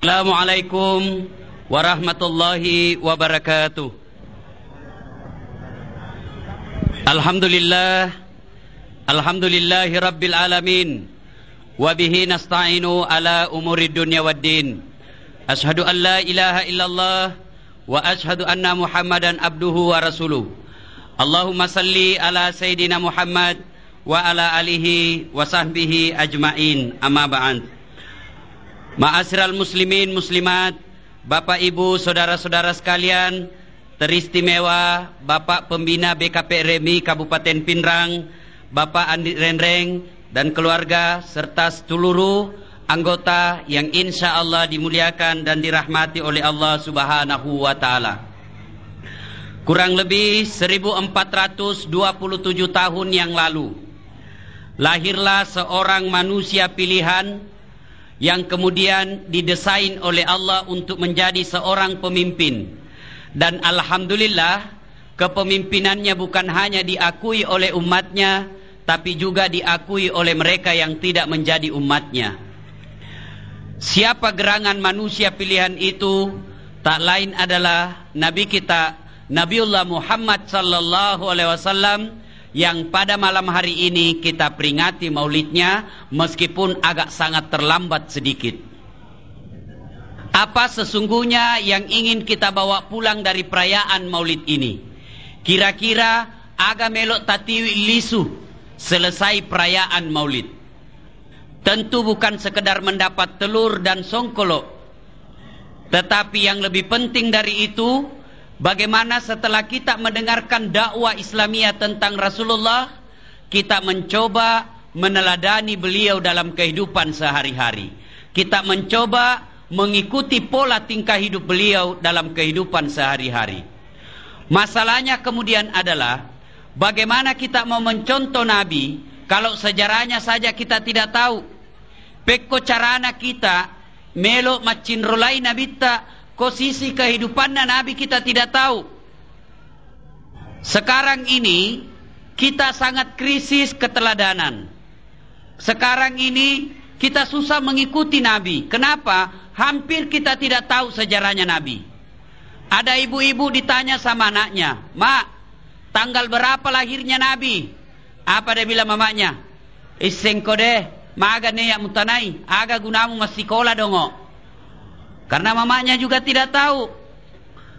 Assalamualaikum warahmatullahi wabarakatuh. Alhamdulillah Alhamdulillahi rabbil alamin. Wabihi nasta'inu ala umuri dunya waddin Ashadu an la ilaha illallah Wa ashadu anna muhammadan abduhu wa rasuluh. Allahumma salli ala sayyidina muhammad Wa ala alihi wa sahbihi ajma'in. Amma ba'an Ma'asral muslimin muslimat Bapak ibu saudara-saudara sekalian Teristimewa Bapak Pembina BKP Remi Kabupaten Pinrang Bapak Andi Renreng dan keluarga serta seluruh anggota yang insya Allah dimuliakan dan dirahmati oleh Allah subhanahu wa ta'ala. Kurang lebih 1427 tahun yang lalu Lahirlah seorang manusia pilihan yang kemudian didesain oleh Allah untuk menjadi seorang pemimpin. Dan alhamdulillah kepemimpinannya bukan hanya diakui oleh umatnya tapi juga diakui oleh mereka yang tidak menjadi umatnya. Siapa gerangan manusia pilihan itu? Tak lain adalah nabi kita Nabiullah Muhammad sallallahu alaihi wasallam yang pada malam hari ini kita peringati maulidnya meskipun agak sangat terlambat sedikit. Apa sesungguhnya yang ingin kita bawa pulang dari perayaan maulid ini? Kira-kira aga melok tatiwi lisu selesai perayaan maulid. Tentu bukan sekedar mendapat telur dan songkolok. Tetapi yang lebih penting dari itu, Bagaimana setelah kita mendengarkan dakwah Islamiyah tentang Rasulullah, kita mencoba meneladani beliau dalam kehidupan sehari-hari. Kita mencoba mengikuti pola tingkah hidup beliau dalam kehidupan sehari-hari. Masalahnya kemudian adalah bagaimana kita mau mencontoh Nabi kalau sejarahnya saja kita tidak tahu. Pekko carana kita melo macin rolai Nabi tak Posisi kehidupannya Nabi kita tidak tahu. Sekarang ini kita sangat krisis keteladanan. Sekarang ini kita susah mengikuti Nabi. Kenapa? Hampir kita tidak tahu sejarahnya Nabi. Ada ibu-ibu ditanya sama anaknya, Mak, tanggal berapa lahirnya Nabi? Apa dia bilang mamanya? Isengko deh, maga ya mutanai, aga gunamu masih sekolah dongo. Karena mamanya juga tidak tahu.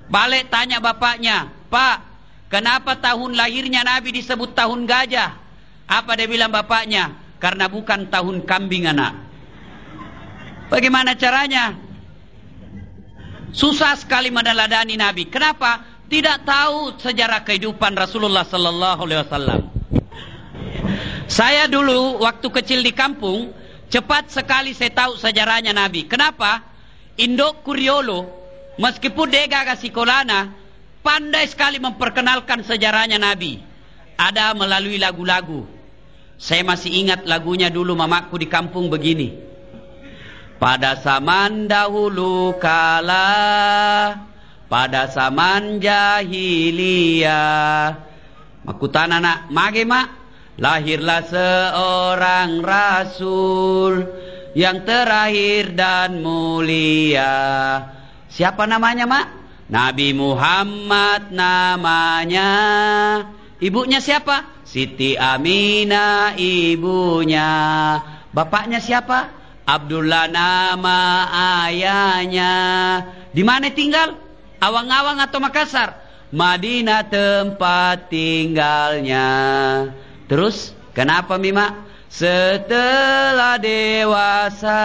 Balik tanya bapaknya, Pak, kenapa tahun lahirnya Nabi disebut tahun gajah? Apa dia bilang bapaknya? Karena bukan tahun kambing anak. Bagaimana caranya? Susah sekali meneladani Nabi. Kenapa? Tidak tahu sejarah kehidupan Rasulullah sallallahu alaihi wasallam. Saya dulu waktu kecil di kampung, cepat sekali saya tahu sejarahnya Nabi. Kenapa? Indok Kuriolo, meskipun dia sikolana, pandai sekali memperkenalkan sejarahnya Nabi. Ada melalui lagu-lagu. Saya masih ingat lagunya dulu mamaku di kampung begini. Pada zaman dahulu kala, pada zaman jahiliyah. Makutan anak, mage mak, lahirlah seorang rasul yang terakhir dan mulia. Siapa namanya, Mak? Nabi Muhammad namanya. Ibunya siapa? Siti Aminah ibunya. Bapaknya siapa? Abdullah nama ayahnya. Di mana tinggal? Awang-awang atau Makassar? Madinah tempat tinggalnya. Terus, kenapa Mima? Setelah dewasa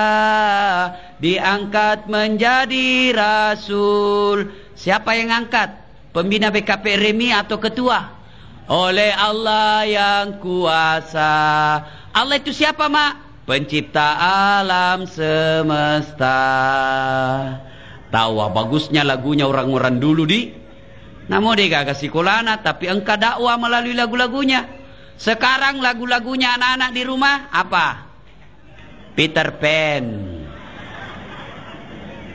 diangkat menjadi rasul. Siapa yang angkat? Pembina BKP Remi atau ketua? Oleh Allah yang kuasa. Allah itu siapa, Mak? Pencipta alam semesta. Tahu bagusnya lagunya orang-orang dulu di. Namun dia gak kasih kolana, tapi engkau dakwah melalui lagu-lagunya. Sekarang lagu-lagunya anak-anak di rumah apa? Peter Pan.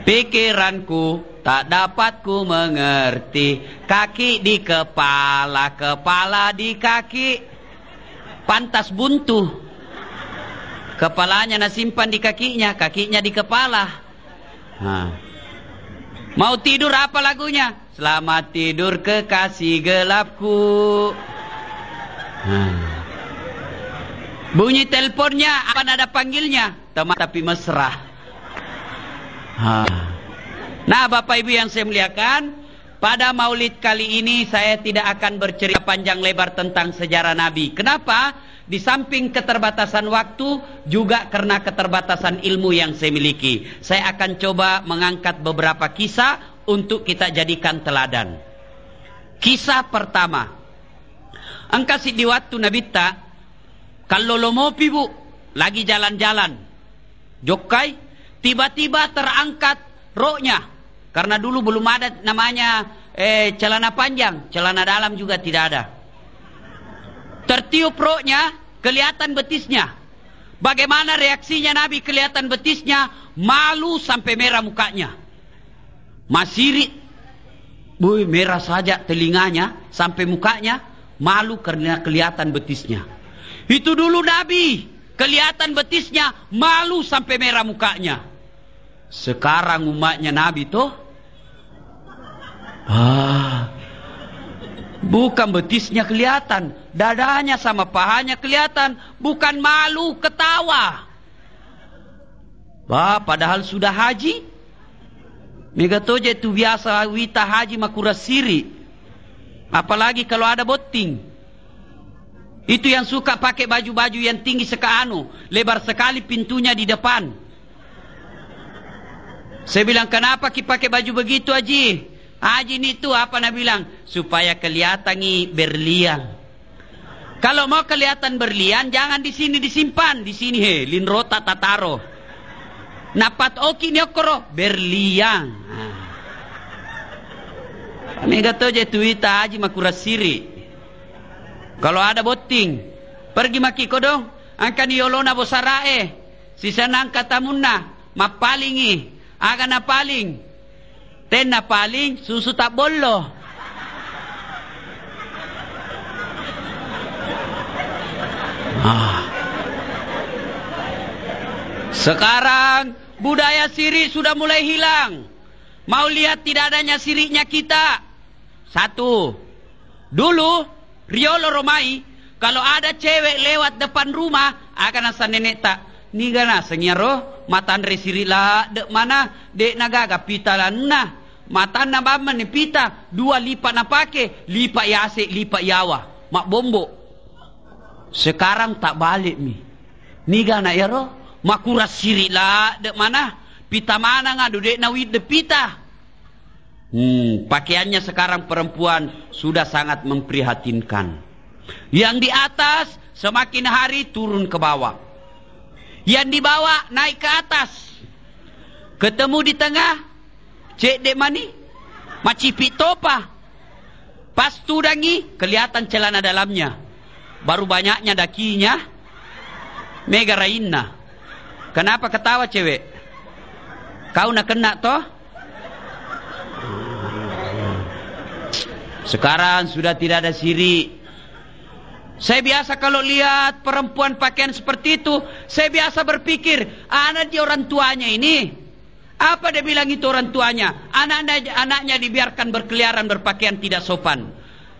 Pikiranku tak dapat ku mengerti. Kaki di kepala, kepala di kaki. Pantas buntu. Kepalanya nasimpan di kakinya, kakinya di kepala. Nah. Mau tidur apa lagunya? Selamat tidur kekasih gelapku. Nah. Bunyi teleponnya, apa nada panggilnya? Teman tapi mesra. Nah, Bapak Ibu yang saya muliakan, pada maulid kali ini saya tidak akan bercerita panjang lebar tentang sejarah Nabi. Kenapa? Di samping keterbatasan waktu, juga karena keterbatasan ilmu yang saya miliki. Saya akan coba mengangkat beberapa kisah untuk kita jadikan teladan. Kisah pertama. Angkasi di waktu Nabi tak, kalau lomopi bu, lagi jalan-jalan. Jokai, tiba-tiba terangkat roknya. Karena dulu belum ada namanya eh, celana panjang, celana dalam juga tidak ada. Tertiup roknya, kelihatan betisnya. Bagaimana reaksinya Nabi kelihatan betisnya? Malu sampai merah mukanya. Masiri, Boy, merah saja telinganya sampai mukanya. Malu karena kelihatan betisnya. Itu dulu Nabi. Kelihatan betisnya malu sampai merah mukanya. Sekarang umatnya Nabi tuh. Ah, bukan betisnya kelihatan. Dadanya sama pahanya kelihatan. Bukan malu, ketawa. Bah, padahal sudah haji. Megatoje itu biasa wita haji makura siri. Apalagi kalau ada boting. Itu yang suka pakai baju-baju yang tinggi sekanu, lebar sekali pintunya di depan. Saya bilang, kenapa kita pakai baju begitu, Haji? Haji ini itu apa nak bilang? Supaya kelihatan ni berlian. Kalau mau kelihatan berlian, jangan di sini disimpan. Di sini, he, linrota tataro. Napat oki ni okoro, berlian. Mega toje tuita haji makurasiri. Kalau ada boting, pergi maki kodong, angka yolona bosarae, sisa nangka tamunna, mapalingi, aga na paling, ten na paling, susu tak bolo. Ah. Sekarang budaya siri sudah mulai hilang. Mau lihat tidak adanya siriknya kita. Satu. Dulu Riolo Romai, kalau ada cewek lewat depan rumah, akan asa nenek tak. Ni gana senyaro, matan resirila, dek mana, dek nagaga pita lah nah. Matan na baman ni pita, dua lipat na pake, lipat yase, lipat yawa. Mak bombo. Sekarang tak balik mi. Ni gana ya roh, makura sirila, dek mana, pita mana ngadu dek nawid de pita. Hmm, pakaiannya sekarang perempuan sudah sangat memprihatinkan. Yang di atas semakin hari turun ke bawah. Yang di bawah naik ke atas. Ketemu di tengah. Cek dek mani. Macipit topa. Pas tudangi kelihatan celana dalamnya. Baru banyaknya dakinya. Mega Raina. Kenapa ketawa cewek? Kau nak kena toh? Sekarang sudah tidak ada siri. Saya biasa kalau lihat perempuan pakaian seperti itu, saya biasa berpikir, anak dia orang tuanya ini. Apa dia bilang itu orang tuanya? Anak anaknya dibiarkan berkeliaran berpakaian tidak sopan.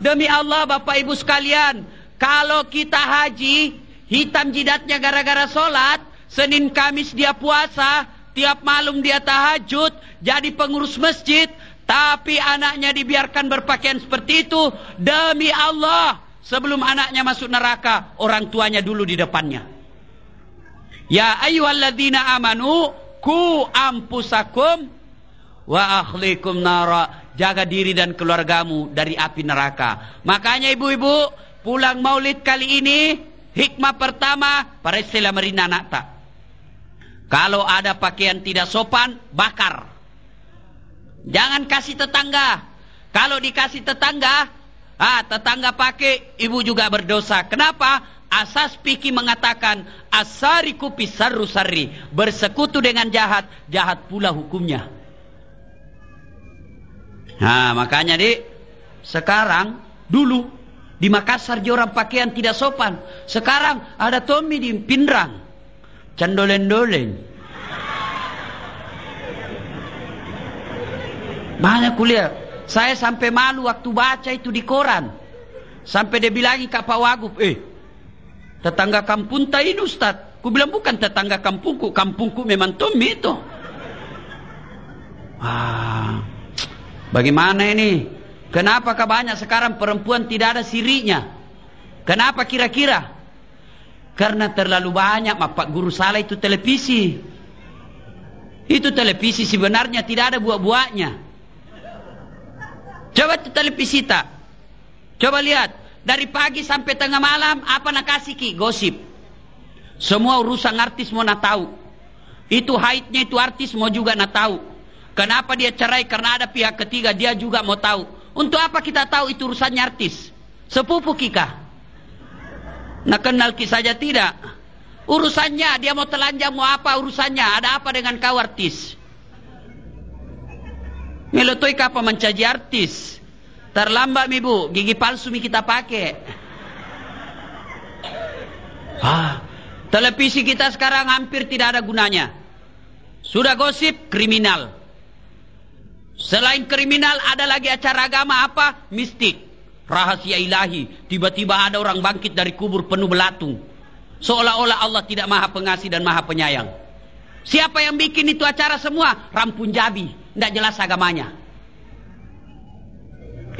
Demi Allah Bapak Ibu sekalian, kalau kita haji, hitam jidatnya gara-gara sholat, Senin Kamis dia puasa, tiap malam dia tahajud, jadi pengurus masjid, tapi anaknya dibiarkan berpakaian seperti itu demi Allah. Sebelum anaknya masuk neraka, orang tuanya dulu di depannya. Ya ayyuhalladzina amanu ku ampusakum wa akhlikum nara. Jaga diri dan keluargamu dari api neraka. Makanya ibu-ibu, pulang maulid kali ini, hikmah pertama, para istilah merina anak tak. Kalau ada pakaian tidak sopan, bakar. Jangan kasih tetangga. Kalau dikasih tetangga, ah tetangga pakai, ibu juga berdosa. Kenapa? Asas pikir mengatakan asariku pisarru sarri. Bersekutu dengan jahat, jahat pula hukumnya. Nah, makanya di sekarang dulu di Makassar orang pakaian tidak sopan. Sekarang ada Tommy di Pindrang. Candolen-dolen. Banyak kuliah. Saya sampai malu waktu baca itu di koran. Sampai dia bilangi Kak Pak Wagub, eh, tetangga kampung tak ini Ustaz. Ku bilang bukan tetangga kampungku, kampungku memang Tommy itu. Ah, bagaimana ini? Kenapa banyak sekarang perempuan tidak ada sirinya? Kenapa kira-kira? Karena terlalu banyak Pak Guru salah itu televisi. Itu televisi sebenarnya tidak ada buah-buahnya. Coba televisi tak. Coba lihat. Dari pagi sampai tengah malam apa nak kasih ki? Gosip. Semua urusan artis mau nak tahu. Itu haidnya itu artis mau juga nak tahu. Kenapa dia cerai? Karena ada pihak ketiga, dia juga mau tahu. Untuk apa kita tahu itu urusannya artis? Sepupu kika. Nak kenal ki saja tidak. Urusannya, dia mau telanjang, mau apa urusannya? Ada apa dengan kau artis? Melotoi apa mencaji artis? Terlambat mi bu, gigi palsu mi kita pakai. Ah, televisi kita sekarang hampir tidak ada gunanya. Sudah gosip kriminal. Selain kriminal ada lagi acara agama apa? Mistik. Rahasia ilahi. Tiba-tiba ada orang bangkit dari kubur penuh belatung. Seolah-olah Allah tidak maha pengasih dan maha penyayang. Siapa yang bikin itu acara semua? Rampun Jabi. Tidak jelas agamanya.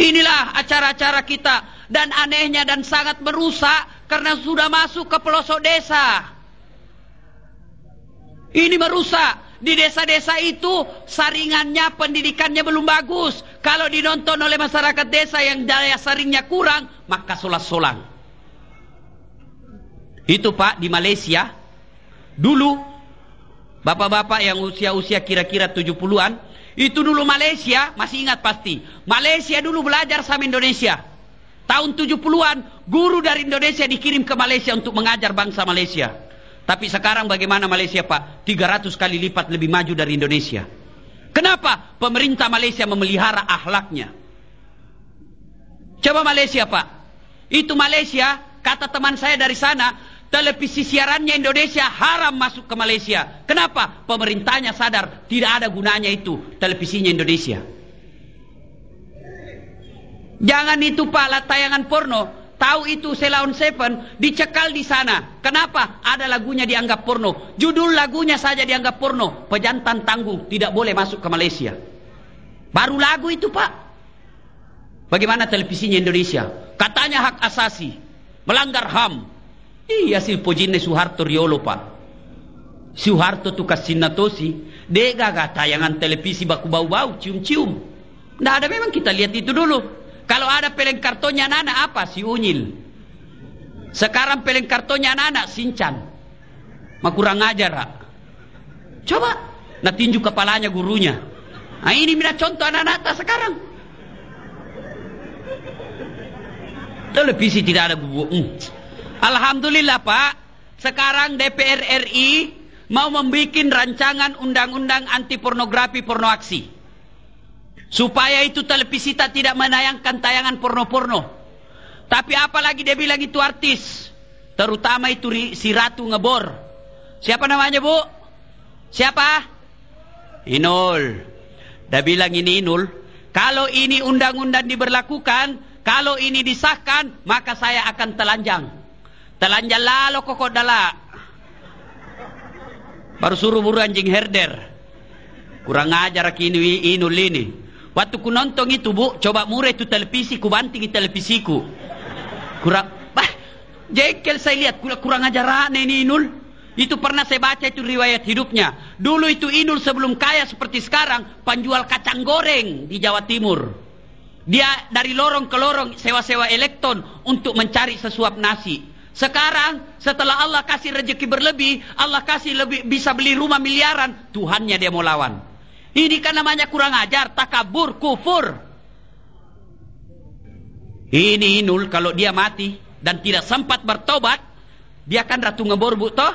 Inilah acara-acara kita. Dan anehnya dan sangat merusak. Karena sudah masuk ke pelosok desa. Ini merusak. Di desa-desa itu saringannya, pendidikannya belum bagus. Kalau dinonton oleh masyarakat desa yang daya saringnya kurang, maka solas-solang. Itu Pak di Malaysia. Dulu bapak-bapak yang usia-usia kira-kira 70-an, itu dulu Malaysia, masih ingat pasti. Malaysia dulu belajar sama Indonesia. Tahun 70-an, guru dari Indonesia dikirim ke Malaysia untuk mengajar bangsa Malaysia. Tapi sekarang bagaimana Malaysia Pak? 300 kali lipat lebih maju dari Indonesia. Kenapa? Pemerintah Malaysia memelihara ahlaknya. Coba Malaysia Pak. Itu Malaysia, kata teman saya dari sana, televisi siarannya Indonesia haram masuk ke Malaysia. Kenapa? Pemerintahnya sadar tidak ada gunanya itu televisinya Indonesia. Jangan itu Pak, tayangan porno tahu itu Selaun Seven, dicekal di sana. Kenapa? Ada lagunya dianggap porno. Judul lagunya saja dianggap porno. Pejantan tangguh, tidak boleh masuk ke Malaysia. Baru lagu itu pak. Bagaimana televisinya Indonesia? Katanya hak asasi. Melanggar HAM. Iya si pojine Soeharto Riolo pak. Soeharto tu kasinatosi. Dega tayangan televisi baku bau-bau, cium-cium. Nah ada memang kita lihat itu dulu. Kalau ada peleng kartonnya anak-anak apa? Si Unyil. Sekarang peleng kartonnya anak-anak Sincan. Mak kurang ajar. Coba. Nah tinju kepalanya gurunya. Nah ini mina contoh anak-anak sekarang. Televisi tidak ada gugu. Hmm. Alhamdulillah Pak. Sekarang DPR RI mau membuat rancangan undang-undang anti pornografi porno aksi. Supaya itu televisi tak tidak menayangkan tayangan porno-porno. Tapi apalagi dia bilang itu artis. Terutama itu si Ratu Ngebor. Siapa namanya bu? Siapa? Inul. Dia bilang ini Inul. Kalau ini undang-undang diberlakukan, kalau ini disahkan, maka saya akan telanjang. Telanjang lalu kok dala. Baru suruh buru anjing herder. Kurang ajar kini Inul ini. Waktu ku nonton itu bu, coba murah itu televisi, ku banting televisiku. Kurang, bah, jekel saya lihat, kurang ajar ini Inul. Itu pernah saya baca itu riwayat hidupnya. Dulu itu Inul sebelum kaya seperti sekarang, penjual kacang goreng di Jawa Timur. Dia dari lorong ke lorong sewa-sewa elektron untuk mencari sesuap nasi. Sekarang setelah Allah kasih rezeki berlebih, Allah kasih lebih bisa beli rumah miliaran, Tuhannya dia mau lawan. Ini kan namanya kurang ajar, takabur, kufur. Ini Inul kalau dia mati dan tidak sempat bertobat, dia kan ratu ngebor bu toh.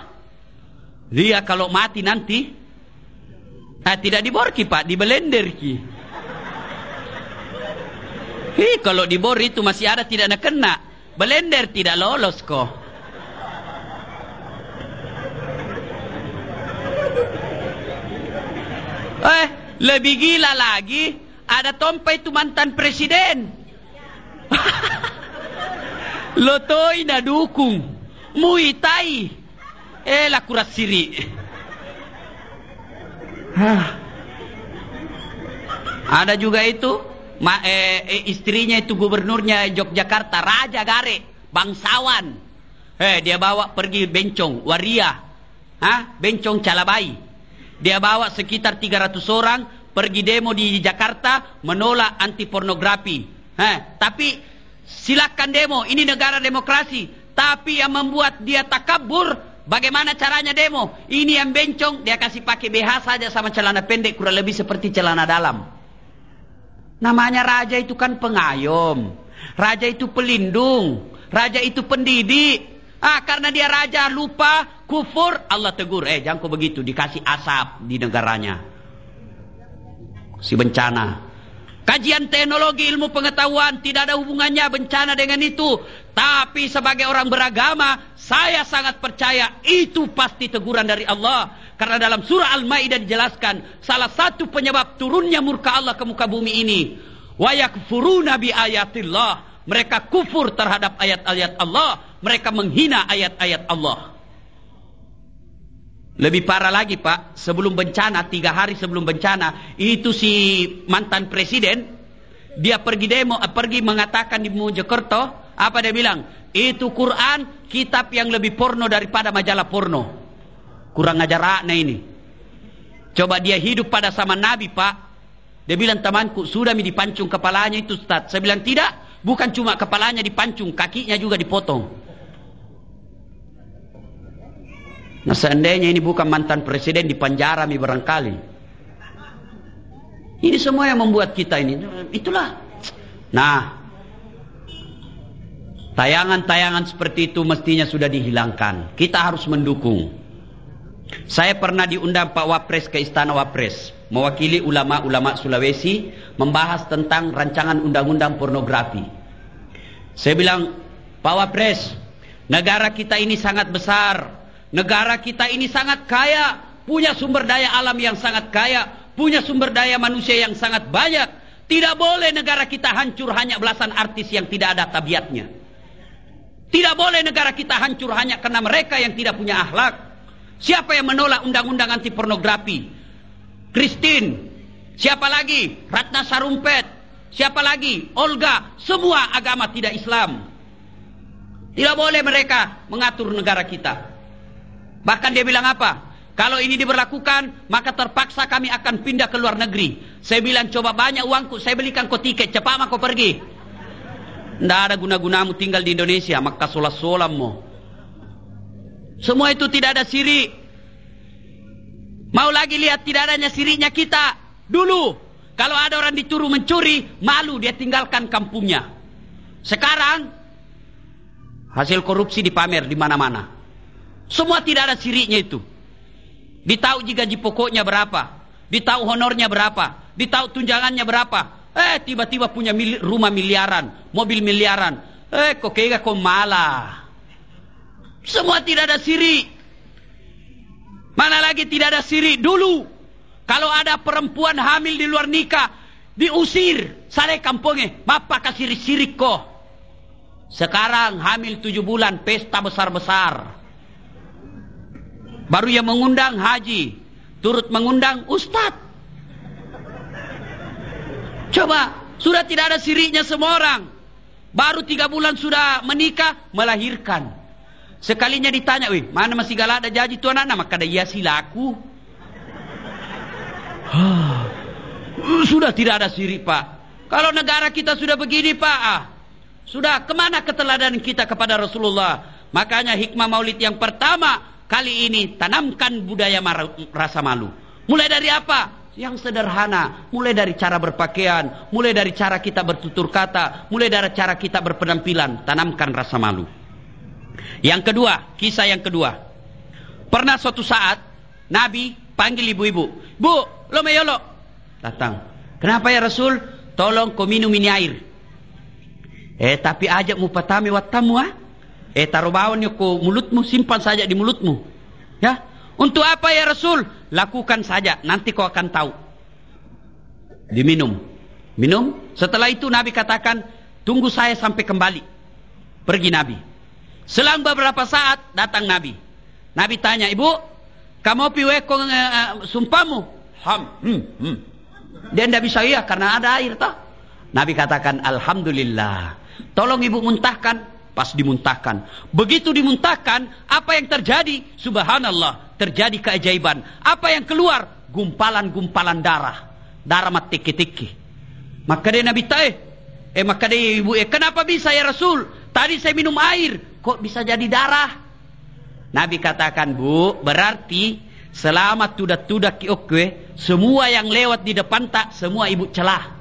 Dia kalau mati nanti, ah, tidak diborki pak, dibelender ki. Hi, kalau dibor itu masih ada tidak nak kena. Belender tidak lolos kok. Eh, lebih gila lagi, ada Tompa itu mantan presiden. Lotoi na dukung. Muay Thai. Eh, la kurat siri. Ada juga itu ma, eh, eh, istrinya itu gubernurnya Yogyakarta, Raja Gare, bangsawan. Eh, dia bawa pergi bencong, waria. Hah? Bencong Calabai. Dia bawa sekitar 300 orang pergi demo di Jakarta menolak anti pornografi. Eh, tapi silakan demo, ini negara demokrasi. Tapi yang membuat dia takabur, bagaimana caranya demo? Ini yang bencong, dia kasih pakai BH saja sama celana pendek, kurang lebih seperti celana dalam. Namanya raja itu kan pengayom. Raja itu pelindung. Raja itu pendidik. Ah, karena dia raja lupa, kufur, Allah tegur. Eh, jangan kau begitu, dikasih asap di negaranya. Si bencana. Kajian teknologi ilmu pengetahuan tidak ada hubungannya bencana dengan itu. Tapi sebagai orang beragama, saya sangat percaya itu pasti teguran dari Allah. Karena dalam surah Al-Ma'idah dijelaskan, salah satu penyebab turunnya murka Allah ke muka bumi ini. Wa yakfuruna bi ayatillah. Mereka kufur terhadap ayat-ayat Allah. Mereka menghina ayat-ayat Allah. Lebih parah lagi pak, sebelum bencana, tiga hari sebelum bencana, itu si mantan presiden, dia pergi demo, eh, pergi mengatakan di Mojokerto, apa dia bilang? Itu Quran, kitab yang lebih porno daripada majalah porno. Kurang ajar nah ini. Coba dia hidup pada sama Nabi pak. Dia bilang temanku, sudah mi dipancung kepalanya itu Ustaz. Saya bilang tidak, bukan cuma kepalanya dipancung, kakinya juga dipotong. Nah seandainya ini bukan mantan presiden di penjara mi barangkali. Ini semua yang membuat kita ini. Itulah. Nah. Tayangan-tayangan seperti itu mestinya sudah dihilangkan. Kita harus mendukung. Saya pernah diundang Pak Wapres ke Istana Wapres. Mewakili ulama-ulama Sulawesi. Membahas tentang rancangan undang-undang pornografi. Saya bilang, Pak Wapres, negara kita ini sangat besar Negara kita ini sangat kaya, punya sumber daya alam yang sangat kaya, punya sumber daya manusia yang sangat banyak. Tidak boleh negara kita hancur hanya belasan artis yang tidak ada tabiatnya. Tidak boleh negara kita hancur hanya karena mereka yang tidak punya akhlak. Siapa yang menolak undang-undang anti pornografi? Christine. Siapa lagi? Ratna Sarumpet. Siapa lagi? Olga. Semua agama tidak Islam. Tidak boleh mereka mengatur negara kita. Bahkan dia bilang apa? Kalau ini diberlakukan, maka terpaksa kami akan pindah ke luar negeri. Saya bilang, coba banyak uangku, saya belikan kau tiket, cepat mah kau pergi. Tidak ada guna-gunamu tinggal di Indonesia, maka solat-solammu. Semua itu tidak ada siri. Mau lagi lihat tidak adanya sirinya kita. Dulu, kalau ada orang dituruh mencuri, malu dia tinggalkan kampungnya. Sekarang, hasil korupsi dipamer di mana-mana. Semua tidak ada sirinya itu. Ditahu gaji pokoknya berapa. Ditahu honornya berapa. Ditahu tunjangannya berapa. Eh tiba-tiba punya mil rumah miliaran. Mobil miliaran. Eh kok kayaknya kok malah. Semua tidak ada siri. Mana lagi tidak ada siri. Dulu. Kalau ada perempuan hamil di luar nikah. Diusir. Sare kampungnya. Bapak kasih sirik kok. Sekarang hamil tujuh bulan. Pesta besar-besar. Baru yang mengundang haji, turut mengundang ustadz. Coba, sudah tidak ada sirinya semua orang. Baru tiga bulan sudah menikah, melahirkan. Sekalinya ditanya, wih, mana masih galak ada janji tuan anak? Maka ada iya silaku. sudah tidak ada siri pak. Kalau negara kita sudah begini pak, ah, sudah ke mana keteladanan kita kepada Rasulullah? Makanya hikmah maulid yang pertama Kali ini tanamkan budaya rasa malu. Mulai dari apa? Yang sederhana. Mulai dari cara berpakaian. Mulai dari cara kita bertutur kata. Mulai dari cara kita berpenampilan. Tanamkan rasa malu. Yang kedua, kisah yang kedua. Pernah suatu saat, Nabi panggil ibu-ibu. Bu, lo meyolo. Datang. Kenapa ya Rasul? Tolong kau minum ini air. Eh, tapi ajak mu patami watamu ah. Eh taruh bawahnya ke mulutmu, simpan saja di mulutmu. Ya, untuk apa ya Rasul? Lakukan saja, nanti kau akan tahu. Diminum. Minum. Setelah itu Nabi katakan, tunggu saya sampai kembali. Pergi Nabi. Selang beberapa saat datang Nabi. Nabi tanya, ibu, kamu piwe kong uh, uh, sumpahmu? Ham. Hmm, hmm. Dia tidak bisa iya karena ada air toh. Nabi katakan, Alhamdulillah. Tolong ibu muntahkan. Pas dimuntahkan. Begitu dimuntahkan, apa yang terjadi? Subhanallah, terjadi keajaiban. Apa yang keluar? Gumpalan-gumpalan darah. Darah mati tiki Maka dia Nabi tahu, eh maka dia ibu, eh kenapa bisa ya Rasul? Tadi saya minum air, kok bisa jadi darah? Nabi katakan, bu, berarti selama tudak-tudak kiokwe, semua yang lewat di depan tak, semua ibu celah.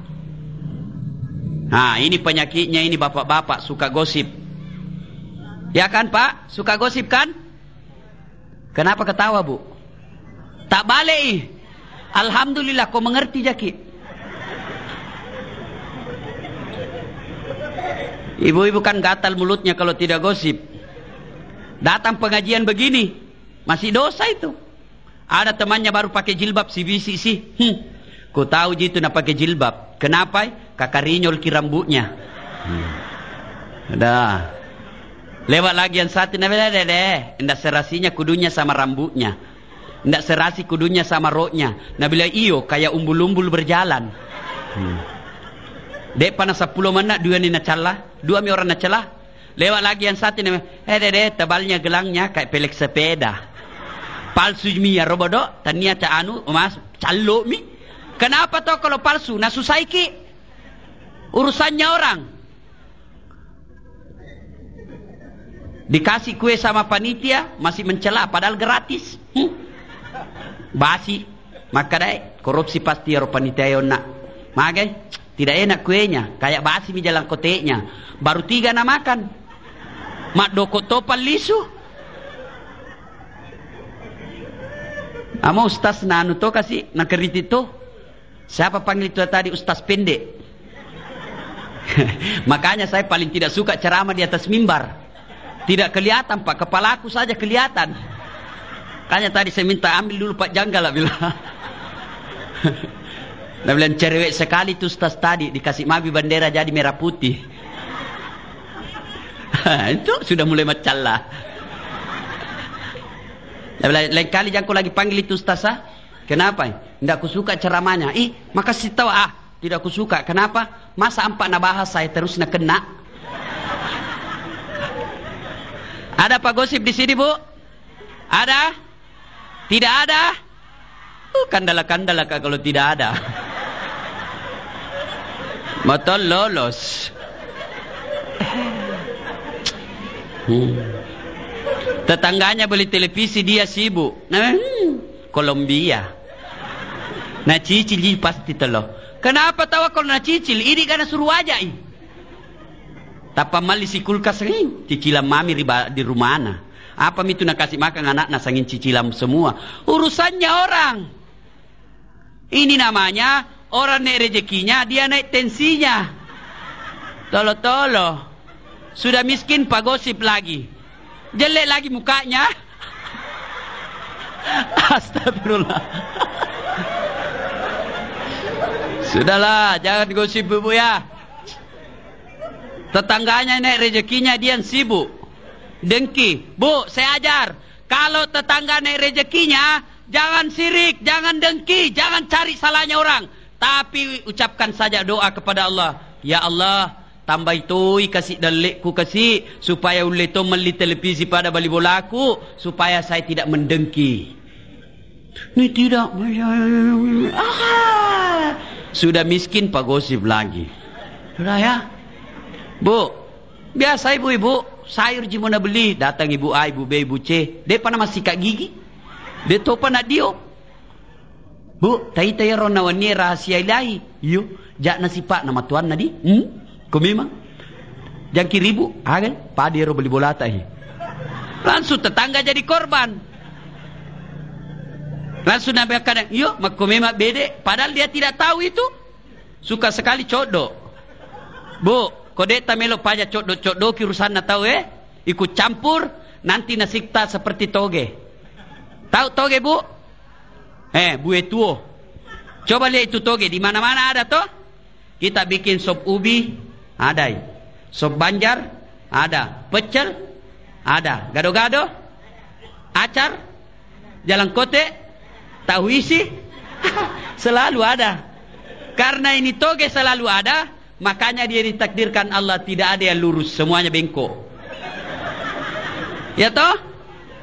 Nah, ini penyakitnya ini bapak-bapak suka gosip. Ya kan Pak? Suka gosip kan? Kenapa ketawa Bu? Tak balik. Alhamdulillah kau mengerti Jaki. Ibu-ibu kan gatal mulutnya kalau tidak gosip. Datang pengajian begini, masih dosa itu. Ada temannya baru pakai jilbab si bisi sih. Hmm. Ku tahu jitu nak pakai jilbab. Kenapa? Kakarinyol ki rambutnya. Hmm. Dah. Lewat lagi yang satu, nah deh deh, serasinya kudunya sama rambutnya. Tidak serasi kudunya sama roknya. Bila iyo kayak umbul-umbul berjalan. Hmm. Dek panas sepuluh mana dua ni nacala, dua mi orang nacala. Lewat lagi yang satu, nah eh deh deh, tebalnya gelangnya kayak pelek sepeda. Palsu mi ya robodo, tania ca anu, mas calo mi. Kenapa toh kalau palsu? Nah susah iki. Urusannya orang. Dikasih kue sama panitia masih mencela padahal gratis. Hmm. Basi. Maka dai korupsi pasti ya panitia yo nak. Maka tidak enak kuenya, kayak basi di jalan koteknya. Baru tiga nak makan. Mak doko topan lisu. Amo ustaz na to kasih na keriti to. Siapa panggil itu tadi ustaz pendek? Makanya saya paling tidak suka ceramah di atas mimbar. Tidak kelihatan Pak, kepalaku saja kelihatan. Kayaknya tadi saya minta ambil dulu Pak Janggal lah bilang. Nah bilang cerewet sekali tuh tas tadi dikasih mabi bendera jadi merah putih. itu sudah mulai macam lah. Nah, lain kali jangan lagi panggil itu ustaz ah. Kenapa? Tidak aku suka ceramahnya. Ih, makasih tahu ah. Tidak aku suka. Kenapa? Masa empat nak bahas saya terus nak kena. Ada Pak Gosip di sini, Bu? Ada? Tidak ada? Uh, kandala-kandala kalau tidak ada. Motor lolos. Hmm. Tetangganya beli televisi dia sibuk. Nah, hmm, Kolombia. Nah cicil pasti teloh. Kenapa tahu kalau nak cicil? Ini karena suruh aja ini. Tapa mali si kulkas ini cicilan mami di rumah ana. Apa itu nak kasih makan anak nasangin cicilan semua. Urusannya orang. Ini namanya orang naik rezekinya dia naik tensinya. Tolo tolo. Sudah miskin pak gosip lagi. Jelek lagi mukanya. Astagfirullah. Sudahlah, jangan gosip ibu ya. Tetangganya naik rezekinya dia sibuk. Dengki. Bu, saya ajar. Kalau tetangga naik rezekinya, jangan sirik, jangan dengki, jangan cari salahnya orang. Tapi ucapkan saja doa kepada Allah. Ya Allah, tambah itu kasih dalekku kasih supaya ulai to meli televisi pada bali bolaku supaya saya tidak mendengki. Ini tidak. Ah, sudah miskin pak gosip lagi. Sudah ya. Bu, biasa ibu-ibu, sayur jimuna beli, datang ibu A, ibu B, ibu C, dia pernah masih kak gigi, dia topa nak dio. Bu, tayi tayi rona wani rahasia ilahi. Yo, jak nasi pak nama tuan nadi. Hmm? Kau memang? Jangan kiri bu, agan, padi ro beli bola tahi. Langsung tetangga jadi korban. Langsung nabi kadang, yo, memang bede. Padahal dia tidak tahu itu. Suka sekali codok. Bu, Kode tamelo paja codok codok kirusan na tahu eh? Ikut campur nanti nasikta seperti toge. Tahu toge bu? Eh, bue tuo. Coba lihat itu toge di mana-mana ada toh? Kita bikin sop ubi, ada. Sop banjar, ada. Pecel, ada. Gado-gado, acar, jalan kote, tahu isi, selalu ada. Karena ini toge selalu ada, makanya dia ditakdirkan Allah tidak ada yang lurus, semuanya bengkok. Ya toh?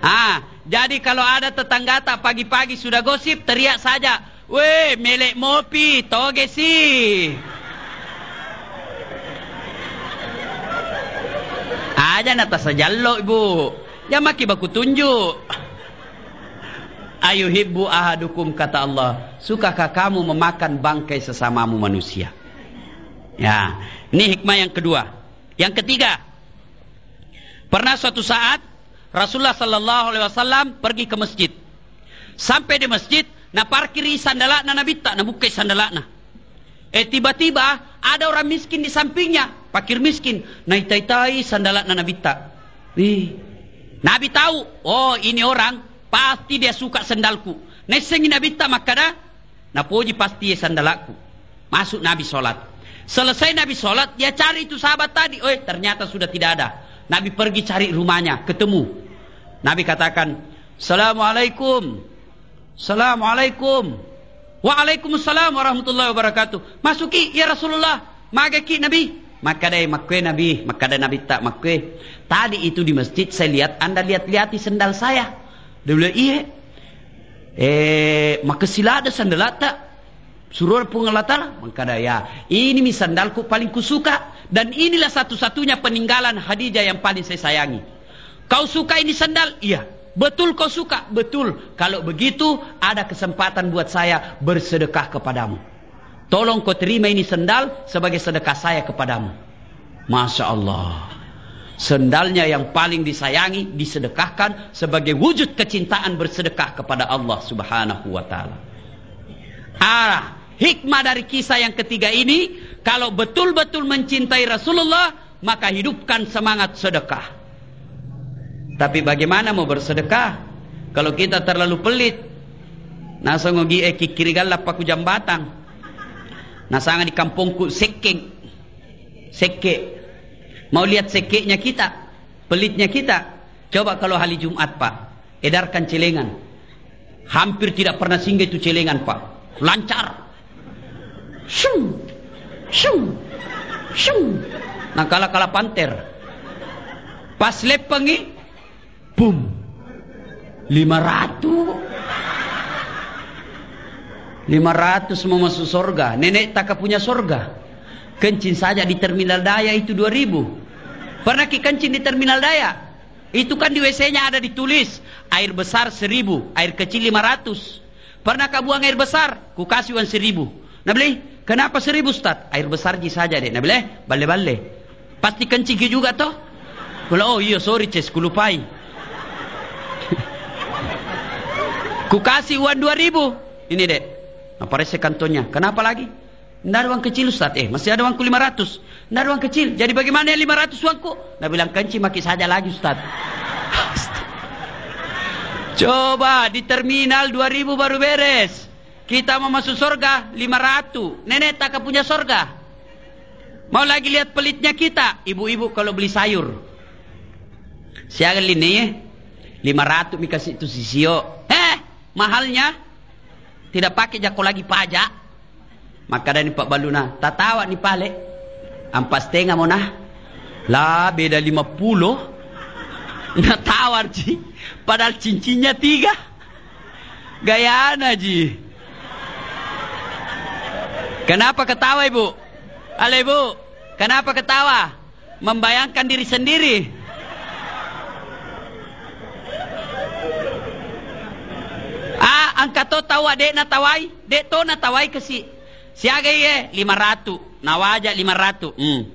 Ah, jadi kalau ada tetangga tak pagi-pagi sudah gosip, teriak saja, "Weh, melek mopi, toge sih." Aja nata sajallo ibu. Ya maki baku tunjuk. Ayo hibbu ahadukum kata Allah. Sukakah kamu memakan bangkai sesamamu manusia? Ya, ini hikmah yang kedua. Yang ketiga, pernah suatu saat Rasulullah Sallallahu Alaihi Wasallam pergi ke masjid. Sampai di masjid, na parkiri sandalakna na bitta, na bukai sandalakna. Eh tiba-tiba ada orang miskin di sampingnya, pakir miskin. Na itai-tai sandalat na nabita. Ih. Nabi tahu, oh ini orang pasti dia suka sandalku. Nesengi nabita makada, na puji pasti dia sandalakku. Masuk Nabi sholat. Selesai Nabi sholat, dia cari itu sahabat tadi. Oh ternyata sudah tidak ada. Nabi pergi cari rumahnya, ketemu. Nabi katakan, Assalamualaikum. Assalamualaikum. Waalaikumsalam warahmatullahi wabarakatuh. Masuki ya Rasulullah. Magaki Nabi. Maka dai makwe Nabi. Maka dai Nabi tak makwe. Tadi itu di masjid saya lihat. Anda lihat-lihat di sendal saya. Dia bilang iya. Eh, maka sila ada sandal tak? Suruh pengalatar. Maka dah ya. Ini mi sandalku paling kusuka. Dan inilah satu-satunya peninggalan Hadijah yang paling saya sayangi. Kau suka ini sandal? Iya. Betul kau suka? Betul. Kalau begitu, ada kesempatan buat saya bersedekah kepadamu. Tolong kau terima ini sendal sebagai sedekah saya kepadamu. Masya Allah. Sendalnya yang paling disayangi, disedekahkan sebagai wujud kecintaan bersedekah kepada Allah subhanahu wa ta'ala. Ah, hikmah dari kisah yang ketiga ini, kalau betul-betul mencintai Rasulullah, maka hidupkan semangat sedekah. Tapi bagaimana mau bersedekah kalau kita terlalu pelit? Nasa ngogi e kikirigal paku jambatan. Nasanga di kampungku sekeng. Seke. Mau lihat sekeknya kita, pelitnya kita. Coba kalau hari Jumat, Pak, edarkan celengan. Hampir tidak pernah singgah itu celengan, Pak. Lancar. Shum. Shum. Shum. Nah, kala-kala panter. Pas lepengi, Boom. Lima ratus. Lima ratus mau masuk surga. Nenek tak punya surga. Kencing saja di terminal daya itu dua ribu. Pernah ki kencing di terminal daya? Itu kan di WC-nya ada ditulis. Air besar seribu. Air kecil lima ratus. Pernah kau buang air besar? Ku kasih uang seribu. Nah beli? Kenapa seribu Ustaz? Air besar ji saja deh. Nah beli? Bale-bale. Pasti kencing juga toh? Kalau oh iya sorry ces, kulupai. Ku kasih uang dua ribu. Ini dek. Apa rese kantonnya? Kenapa lagi? Tidak ada uang kecil Ustaz. Eh, masih ada uangku lima ratus. Tidak ada uang kecil. Jadi bagaimana ya lima ratus uangku? Nah bilang kenci maki saja lagi Ustaz. Coba di terminal dua ribu baru beres. Kita mau masuk surga lima ratus. Nenek tak punya surga. Mau lagi lihat pelitnya kita. Ibu-ibu kalau beli sayur. Siapa ini ya? Lima ratus kasih itu sisio. Eh, mahalnya tidak pakai jako lagi pajak maka dari Pak Baluna tatawa ni pale ampas setengah mau nah. Lah beda lima puluh. Nah tawar ji padahal cincinnya tiga. Gayana ji. Kenapa ketawa ibu? Halo ibu. Kenapa ketawa? Membayangkan diri sendiri Ah, angka to tawa dek na tawai, dek to na tawai kasi. Siaga ye lima ratu, nawaja lima ratu. Hmm.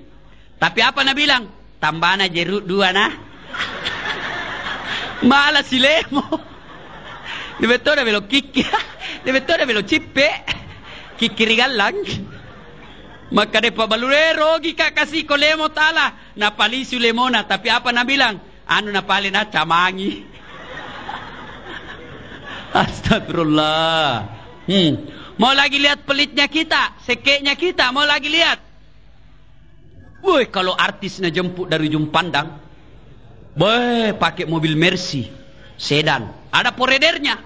Tapi apa na bilang? Tambana jeruk dua na. Mala si lemo. Dibettore ve lo chicchi, dibettore ve lo cippe, kikirigalang. Maka de pabalure rogi ka kasi kolemo tala na palisi lemona tapi apa na bilang? Ano na pali na camangi. Astagfirullah. Hmm. Mau lagi lihat pelitnya kita, sekeknya kita, mau lagi lihat. Woi, kalau artisnya jemput dari ujung pandang, Woi, pakai mobil Mercy, sedan, ada poredernya.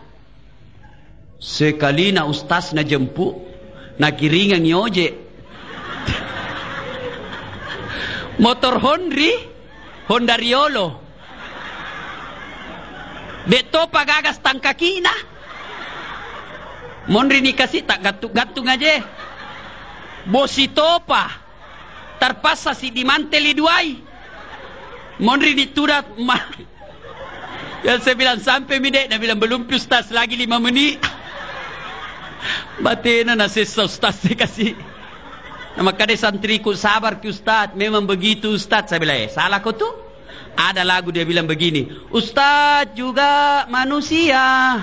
Sekali na ustaz na jemput, na kiringan nyoje. Motor Hondri, Honda Riolo. Beto pagagas tangkakina. Mondri ni kasih tak gantung-gantung aja. Bosi topa. Terpaksa si dimanteli duai. Mondri diturat ma. Yang saya bilang sampai midek, dia bilang belum ustaz lagi lima menit. Batina na si ustaz dia kasih. Nama kadai santriku sabar ki ustaz, memang begitu ustaz. Saya bilang, eh, salah kau tu? Ada lagu dia bilang begini, Ustaz juga manusia.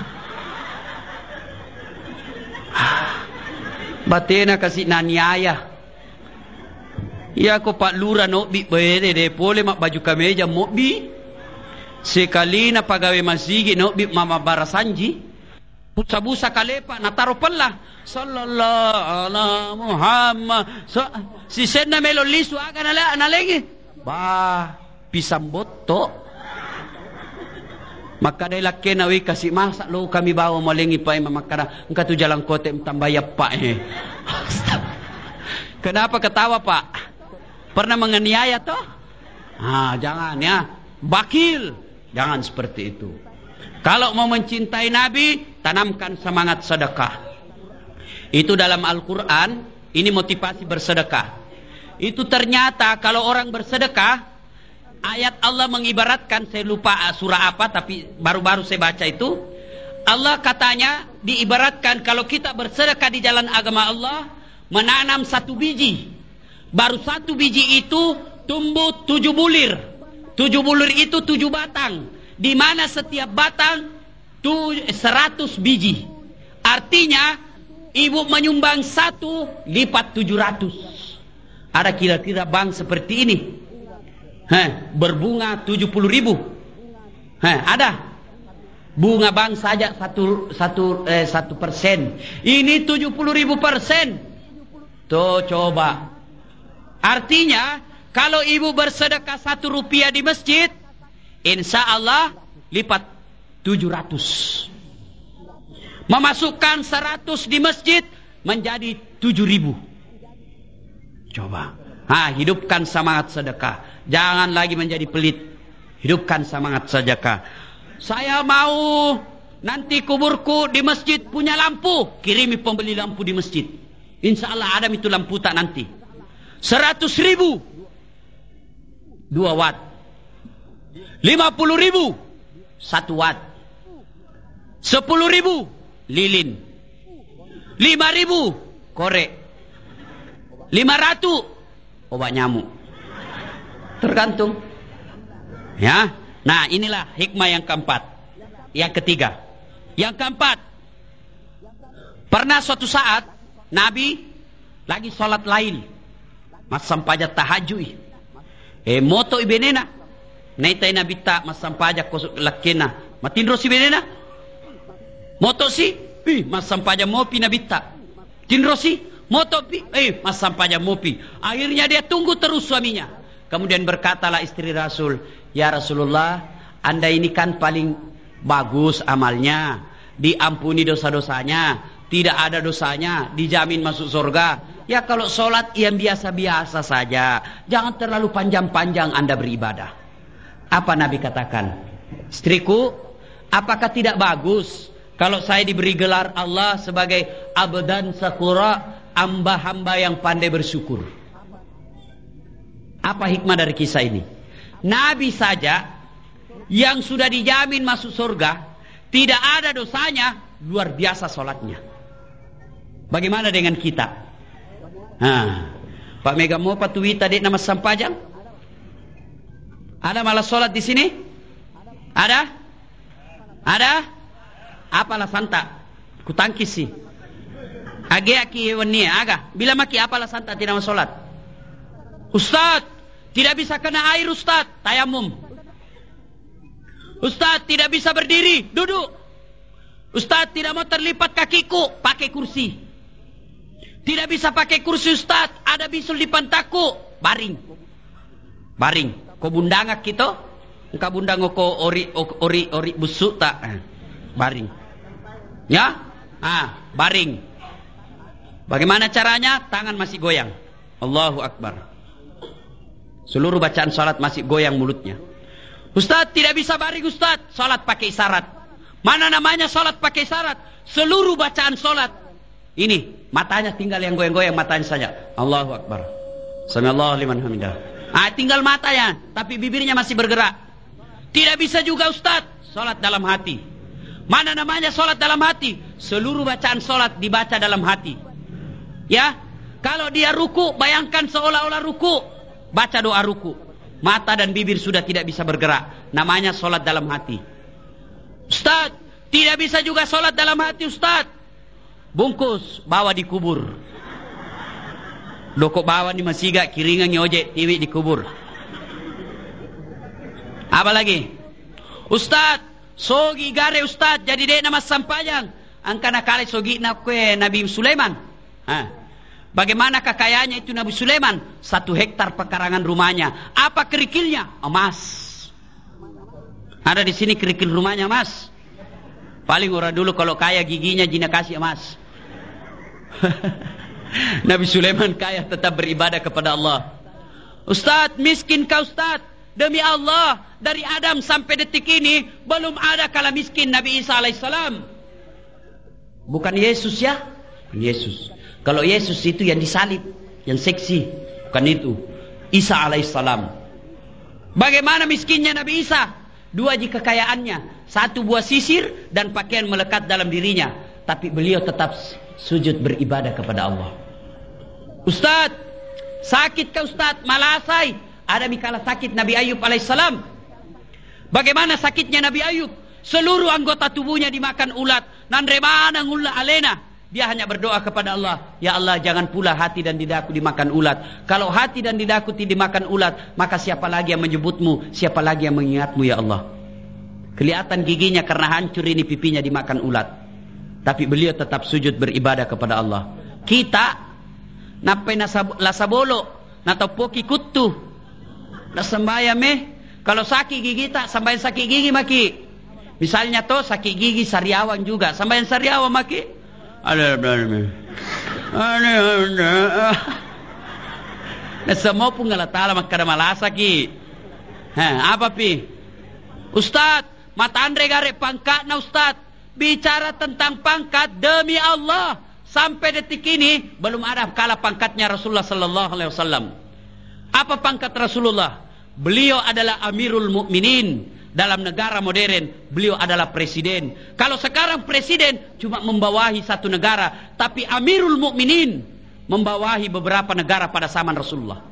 Batena kasih naniaya. Ya ko Pak Lura no bi bere de pole mak baju kameja mo bi. Sekali na pagawe masigi no bi mama barasanji. Busa-busa kalepa na taro pala. Sallallahu ala Muhammad. So, si senna melo lisu aga na nalegi. Ba, pisang boto. Maka day laki na wi kasi masak lo kami bawa malingi pa ima makara engka tu jalan kote tambaya pak eh. Kenapa ketawa pak? Pernah menganiaya toh? Ah, jangan ya. Bakil. Jangan seperti itu. Kalau mau mencintai Nabi, tanamkan semangat sedekah. Itu dalam Al-Quran, ini motivasi bersedekah. Itu ternyata kalau orang bersedekah, ayat Allah mengibaratkan saya lupa surah apa tapi baru-baru saya baca itu. Allah katanya diibaratkan kalau kita bersedekah di jalan agama Allah menanam satu biji baru satu biji itu tumbuh tujuh bulir. Tujuh bulir itu tujuh batang di mana setiap batang tu seratus biji. Artinya ibu menyumbang satu lipat tujuh ratus. Ada kira-kira bank seperti ini Heh, berbunga 70 ribu. Heh, ada. Bunga bank saja satu, satu, eh, satu persen. Ini 70 ribu persen. Tuh coba. Artinya, kalau ibu bersedekah satu rupiah di masjid, insya Allah lipat 700. Memasukkan 100 di masjid menjadi 7 ribu. Coba. Ha, hidupkan semangat sedekah. Jangan lagi menjadi pelit. Hidupkan semangat sedekah. Saya mau nanti kuburku di masjid punya lampu. Kirimi pembeli lampu di masjid. Insya Allah ada itu lampu tak nanti. Seratus ribu. Dua watt. Lima puluh ribu. Satu watt. Sepuluh ribu. Lilin. Lima ribu. Korek. Lima ratus obat nyamuk. Tergantung. Ya. Nah, inilah hikmah yang keempat. Yang ketiga. Yang keempat. Pernah suatu saat Nabi lagi sholat lain. Mas sampaja tahajui. Eh moto ibenena. Naitai nabi tak mas sampaja kosuk lakena. Matindro si benena. Moto si. Ih, mas sampaja mopi nabi tak. Tindro Motopi, eh mas sampahnya mopi. Akhirnya dia tunggu terus suaminya. Kemudian berkatalah istri Rasul, Ya Rasulullah, anda ini kan paling bagus amalnya. Diampuni dosa-dosanya. Tidak ada dosanya. Dijamin masuk surga. Ya kalau sholat yang biasa-biasa saja. Jangan terlalu panjang-panjang anda beribadah. Apa Nabi katakan? Istriku, apakah tidak bagus kalau saya diberi gelar Allah sebagai abdan sakura hamba-hamba yang pandai bersyukur. Apa hikmah dari kisah ini? Nabi saja yang sudah dijamin masuk surga, tidak ada dosanya, luar biasa sholatnya. Bagaimana dengan kita? Nah, Pak Mega mau patuhi tadi nama Sampajang? Ada malah sholat di sini? Ada? Ada? Apalah santa? Kutangkis sih. Age aki wani aga. Bila maki apalah santa tidak mau solat. Ustaz, tidak bisa kena air Ustaz. Tayamum. Ustaz, tidak bisa berdiri. Duduk. Ustaz tidak mau terlipat kakiku, pakai kursi. Tidak bisa pakai kursi Ustaz, ada bisul di pantaku, baring. Baring. Ko bundangak kita, engka bundang ko ori ori ori busuk tak? Eh, baring. Ya? Ah, baring. Bagaimana caranya? Tangan masih goyang. Allahu Akbar. Seluruh bacaan salat masih goyang mulutnya. Ustaz tidak bisa baring Ustaz. Salat pakai syarat. Mana namanya salat pakai syarat? Seluruh bacaan salat. Ini matanya tinggal yang goyang-goyang matanya saja. Allahu Akbar. Sami Allah liman hamidah. Ah, tinggal matanya, tapi bibirnya masih bergerak. Tidak bisa juga Ustaz. Salat dalam hati. Mana namanya salat dalam hati? Seluruh bacaan salat dibaca dalam hati. Ya, kalau dia ruku, bayangkan seolah-olah ruku. Baca doa ruku. Mata dan bibir sudah tidak bisa bergerak. Namanya solat dalam hati. Ustaz, tidak bisa juga solat dalam hati Ustaz. Bungkus, bawa di kubur. Doko bawa ni masiga, kiringan ojek, tiwi di kubur. Apa lagi? Ustaz, sogi gare Ustaz, jadi dek nama sampayang. Angkana kali sogi nak kue Nabi Sulaiman. Ha. Bagaimana kekayaannya itu Nabi Sulaiman? Satu hektar pekarangan rumahnya. Apa kerikilnya? Emas. Ada di sini kerikil rumahnya emas. Paling orang dulu kalau kaya giginya jina kasih emas. Nabi Sulaiman kaya tetap beribadah kepada Allah. Ustaz, miskin kau Ustaz. Demi Allah, dari Adam sampai detik ini belum ada kala miskin Nabi Isa alaihissalam. Bukan Yesus ya? Yesus. Kalau Yesus itu yang disalib, yang seksi, bukan itu. Isa alaihissalam. Bagaimana miskinnya Nabi Isa? Dua jika kekayaannya, satu buah sisir dan pakaian melekat dalam dirinya, tapi beliau tetap sujud beribadah kepada Allah. Ustaz, sakit ke Ustaz? Malasai. Ada mikala sakit Nabi Ayub alaihissalam. Bagaimana sakitnya Nabi Ayub? Seluruh anggota tubuhnya dimakan ulat. Nan remana ngulla alena. Dia hanya berdoa kepada Allah, Ya Allah jangan pula hati dan lidaku dimakan ulat. Kalau hati dan lidaku dimakan ulat, maka siapa lagi yang menyebutmu, siapa lagi yang mengingatmu Ya Allah. Kelihatan giginya karena hancur ini pipinya dimakan ulat. Tapi beliau tetap sujud beribadah kepada Allah. Kita, napai lasabolo, natopoki kutu, nasambaya me, kalau sakit gigi tak, sambayan sakit gigi maki. Misalnya to sakit gigi sariawan juga, sambayan sariawan maki. Ada ada ada ada. Na semua pun ngala tala makada malasa ki. Ha, apa pi? Ustad, mata andre gare pangkat na Ustad. Bicara tentang pangkat demi Allah. Sampai detik ini belum ada kala pangkatnya Rasulullah sallallahu alaihi wasallam. Apa pangkat Rasulullah? Beliau adalah Amirul Mukminin dalam negara modern beliau adalah presiden. Kalau sekarang presiden cuma membawahi satu negara, tapi Amirul Mukminin membawahi beberapa negara pada zaman Rasulullah.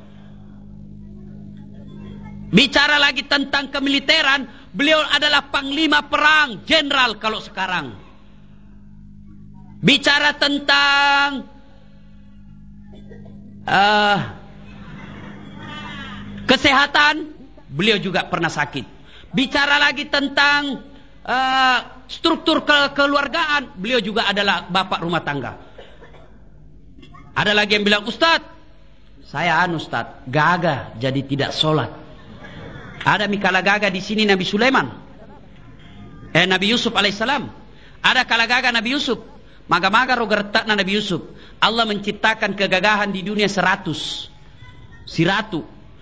Bicara lagi tentang kemiliteran, beliau adalah panglima perang, jenderal kalau sekarang. Bicara tentang uh, kesehatan, beliau juga pernah sakit. Bicara lagi tentang uh, struktur ke keluargaan, beliau juga adalah bapak rumah tangga. Ada lagi yang bilang, Ustadz, saya anu Ustadz, gagah jadi tidak sholat. Ada mikala gagah di sini Nabi Sulaiman. Eh Nabi Yusuf alaihissalam. Ada kala gagah Nabi Yusuf. Maga-maga rogertak Nabi Yusuf. Allah menciptakan kegagahan di dunia seratus.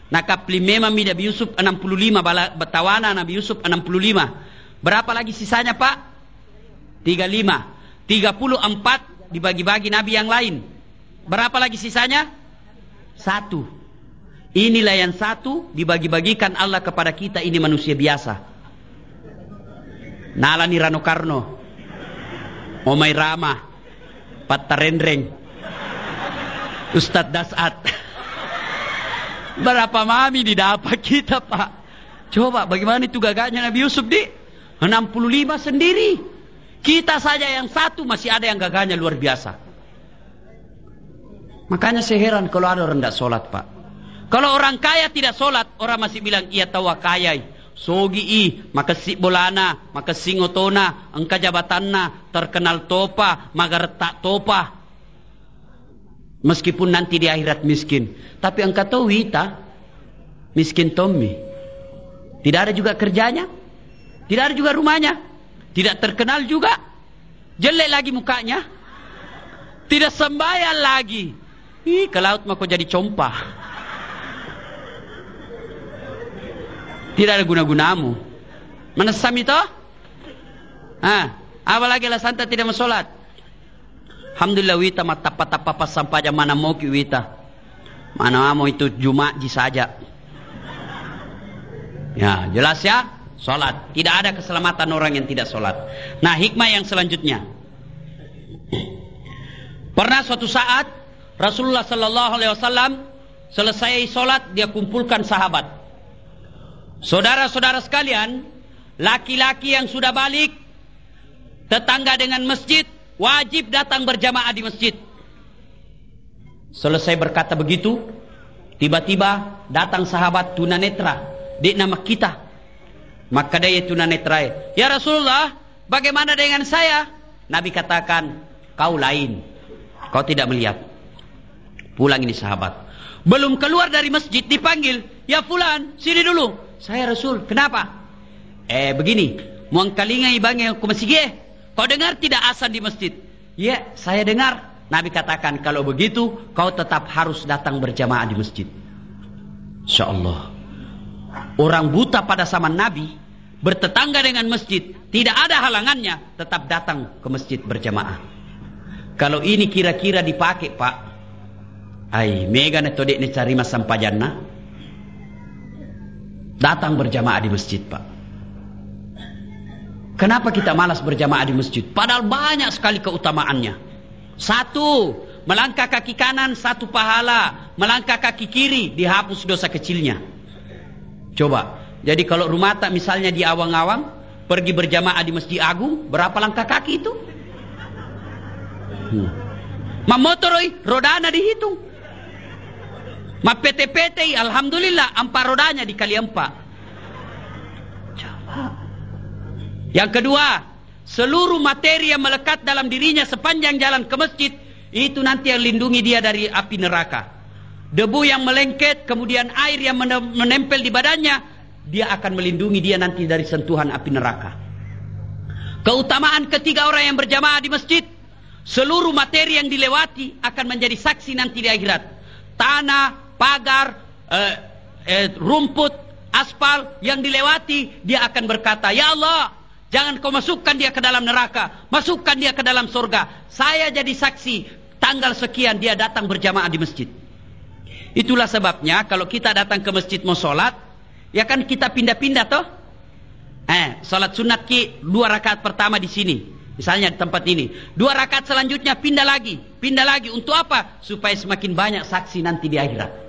Siratu Nakapli memang Nabi Yusuf 65 batawana Nabi Yusuf 65. Berapa lagi sisanya Pak? 35. 34 dibagi-bagi Nabi yang lain. Berapa lagi sisanya? Satu. Inilah yang satu dibagi-bagikan Allah kepada kita ini manusia biasa. Nalani Rano Karno. Omai Rama. Patarendreng. Ustadz Dasat. Berapa mami didapat kita pak? Coba bagaimana itu gagahnya Nabi Yusuf di 65 sendiri. Kita saja yang satu masih ada yang gagahnya luar biasa. Makanya saya heran kalau ada orang tidak sholat pak. Kalau orang kaya tidak sholat, orang masih bilang ia tahu kaya. sogi i makasih bolana makasih ngotona engka jabatanna terkenal topa magaretak topa meskipun nanti di akhirat miskin. Tapi engka tahu wita miskin Tommy. Tidak ada juga kerjanya. Tidak ada juga rumahnya. Tidak terkenal juga. Jelek lagi mukanya. Tidak sembahyang lagi. Ih, ke laut mah kau jadi compah. Tidak ada guna-gunamu. Menasam itu? Ah, apalagi lah santa tidak mau sholat. Alhamdulillah wita tapa-tapa pas sampai mana mau ki wita. Mana mau itu Jumat ji saja. Ya, jelas ya? Sholat. Tidak ada keselamatan orang yang tidak sholat. Nah, hikmah yang selanjutnya. Pernah suatu saat Rasulullah Sallallahu Alaihi Wasallam selesai sholat dia kumpulkan sahabat. Saudara-saudara sekalian, laki-laki yang sudah balik, tetangga dengan masjid, wajib datang berjamaah di masjid. Selesai berkata begitu, tiba-tiba datang sahabat tunanetra di nama kita. Maka dia tunanetra, ya Rasulullah, bagaimana dengan saya? Nabi katakan, kau lain, kau tidak melihat. Pulang ini sahabat. Belum keluar dari masjid dipanggil, ya fulan, sini dulu. Saya Rasul. Kenapa? Eh begini, muang kalinga ibang yang masjid. Kau dengar tidak asan di masjid? Ya, saya dengar. Nabi katakan kalau begitu kau tetap harus datang berjamaah di masjid. Insya Allah. Orang buta pada zaman Nabi bertetangga dengan masjid tidak ada halangannya tetap datang ke masjid berjamaah. Kalau ini kira-kira dipakai pak, ay mega neto dek ne cari masam pajana, Datang berjamaah di masjid, Pak. Kenapa kita malas berjamaah di masjid? Padahal banyak sekali keutamaannya. Satu, melangkah kaki kanan satu pahala, melangkah kaki kiri dihapus dosa kecilnya. Coba, jadi kalau rumah tak misalnya di awang-awang, pergi berjamaah di Masjid Agung, berapa langkah kaki itu? Hmm. Ma motoroi, rodana dihitung. Ma PT-PT alhamdulillah empat rodanya dikali empat. Coba. Yang kedua, seluruh materi yang melekat dalam dirinya sepanjang jalan ke masjid itu nanti yang lindungi dia dari api neraka. Debu yang melengket, kemudian air yang menempel di badannya, dia akan melindungi dia nanti dari sentuhan api neraka. Keutamaan ketiga orang yang berjamaah di masjid, seluruh materi yang dilewati akan menjadi saksi nanti di akhirat. Tanah, pagar, eh, eh, rumput, aspal yang dilewati, dia akan berkata, Ya Allah, jangan kau masukkan dia ke dalam neraka, masukkan dia ke dalam surga. Saya jadi saksi, tanggal sekian dia datang berjamaah di masjid. Itulah sebabnya kalau kita datang ke masjid mau sholat, ya kan kita pindah-pindah toh. Eh, sholat sunat ki dua rakaat pertama di sini. Misalnya di tempat ini. Dua rakaat selanjutnya pindah lagi. Pindah lagi. Untuk apa? Supaya semakin banyak saksi nanti di akhirat.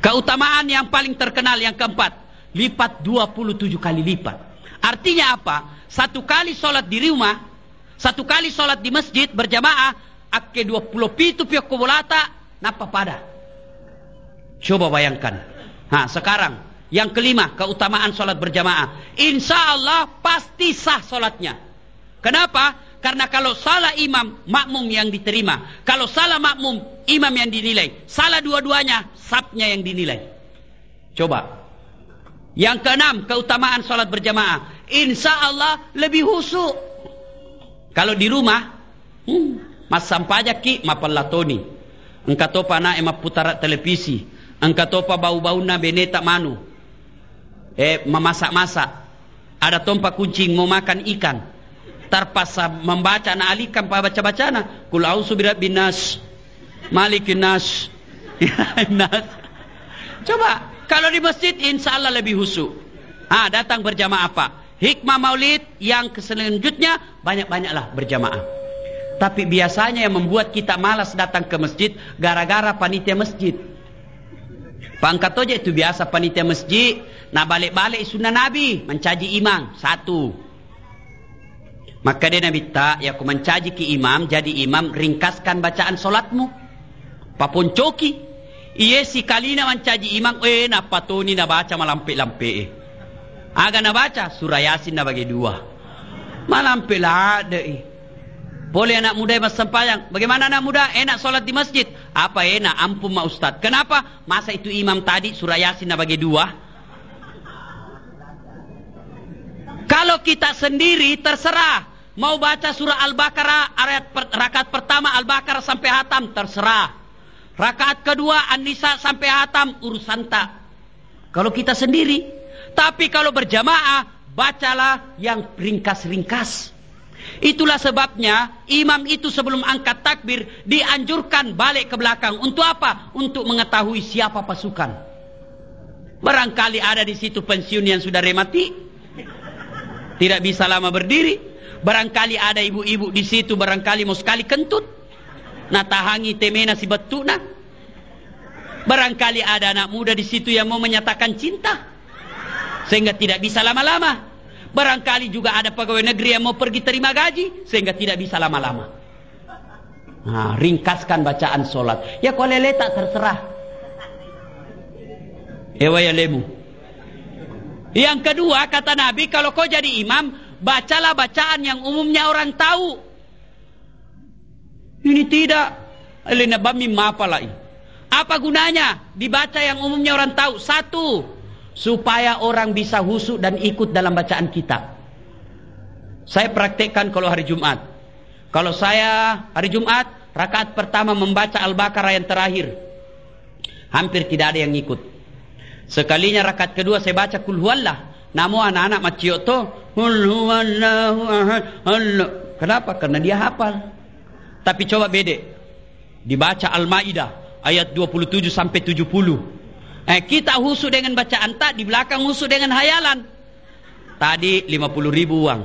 Keutamaan yang paling terkenal yang keempat, lipat 27 kali lipat. Artinya apa? Satu kali sholat di rumah, satu kali sholat di masjid berjamaah, akke 20 pitu pihak kubolata, napa pada? Coba bayangkan. Nah, sekarang yang kelima, keutamaan sholat berjamaah. Insya Allah pasti sah sholatnya. Kenapa? Karena kalau salah imam, makmum yang diterima. Kalau salah makmum, imam yang dinilai. Salah dua-duanya, sabnya yang dinilai. Coba. Yang keenam, keutamaan sholat berjamaah. Insya Allah lebih husuk. Kalau di rumah, hmm, mas sampajak ki mapalatoni. Engkau topa na ema putara televisi. Engkau topa bau-bau na beneta manu. Eh, memasak-masak. Ada tompa kucing mau makan ikan terpaksa membaca na alikan baca-baca na kul auzu birabbin nas malikin nas nas coba kalau di masjid insya Allah lebih husu ah datang berjamaah apa hikmah maulid yang selanjutnya banyak-banyaklah berjamaah tapi biasanya yang membuat kita malas datang ke masjid gara-gara panitia masjid Pangkat aja itu biasa panitia masjid. Nah balik-balik sunnah Nabi. Mencaji imam. Satu. Maka dia Nabi tak, ya aku mencaji ki imam, jadi imam ringkaskan bacaan solatmu. Papun coki. Iye si kalina mancaji imam eh na patoni na baca malampe-lampe eh. Aga na baca surah Yasin na bagi dua. Malampe lah ada eh. Boleh anak muda yang sempayang. Bagaimana anak muda? Enak solat di masjid. Apa enak? Ampun ma ustad. Kenapa? Masa itu imam tadi surah Yasin na bagi dua? Kalau kita sendiri terserah. Mau baca surah Al-Baqarah ayat per, rakaat pertama Al-Baqarah sampai hatam terserah. Rakaat kedua An-Nisa sampai hatam urusan tak. Kalau kita sendiri. Tapi kalau berjamaah, bacalah yang ringkas-ringkas. Itulah sebabnya imam itu sebelum angkat takbir dianjurkan balik ke belakang. Untuk apa? Untuk mengetahui siapa pasukan. Barangkali ada di situ pensiun yang sudah remati. Tidak bisa lama berdiri. Barangkali ada ibu-ibu di situ barangkali mau sekali kentut natahangi temena si betuna. Barangkali ada anak muda di situ yang mau menyatakan cinta. Sehingga tidak bisa lama-lama. Barangkali juga ada pegawai negeri yang mau pergi terima gaji. Sehingga tidak bisa lama-lama. Nah, ringkaskan bacaan solat. Ya kalau lele tak terserah. Ewa ya lemu. Yang kedua kata Nabi kalau kau jadi imam. Bacalah bacaan yang umumnya orang tahu. Ini tidak. Elena bami mapalai. Apa gunanya? Dibaca yang umumnya orang tahu. Satu, supaya orang bisa husuk dan ikut dalam bacaan kita. Saya praktekkan kalau hari Jumat. Kalau saya hari Jumat, rakaat pertama membaca Al-Baqarah yang terakhir. Hampir tidak ada yang ikut. Sekalinya rakaat kedua saya baca kul huwallah. Namun anak-anak macioto, kul huwallahu ahad. Kenapa? Karena dia hafal. Tapi coba beda. Dibaca Al-Maidah ayat 27 sampai 70. Eh kita husu dengan bacaan tak di belakang husu dengan hayalan. Tadi 50 ribu uang.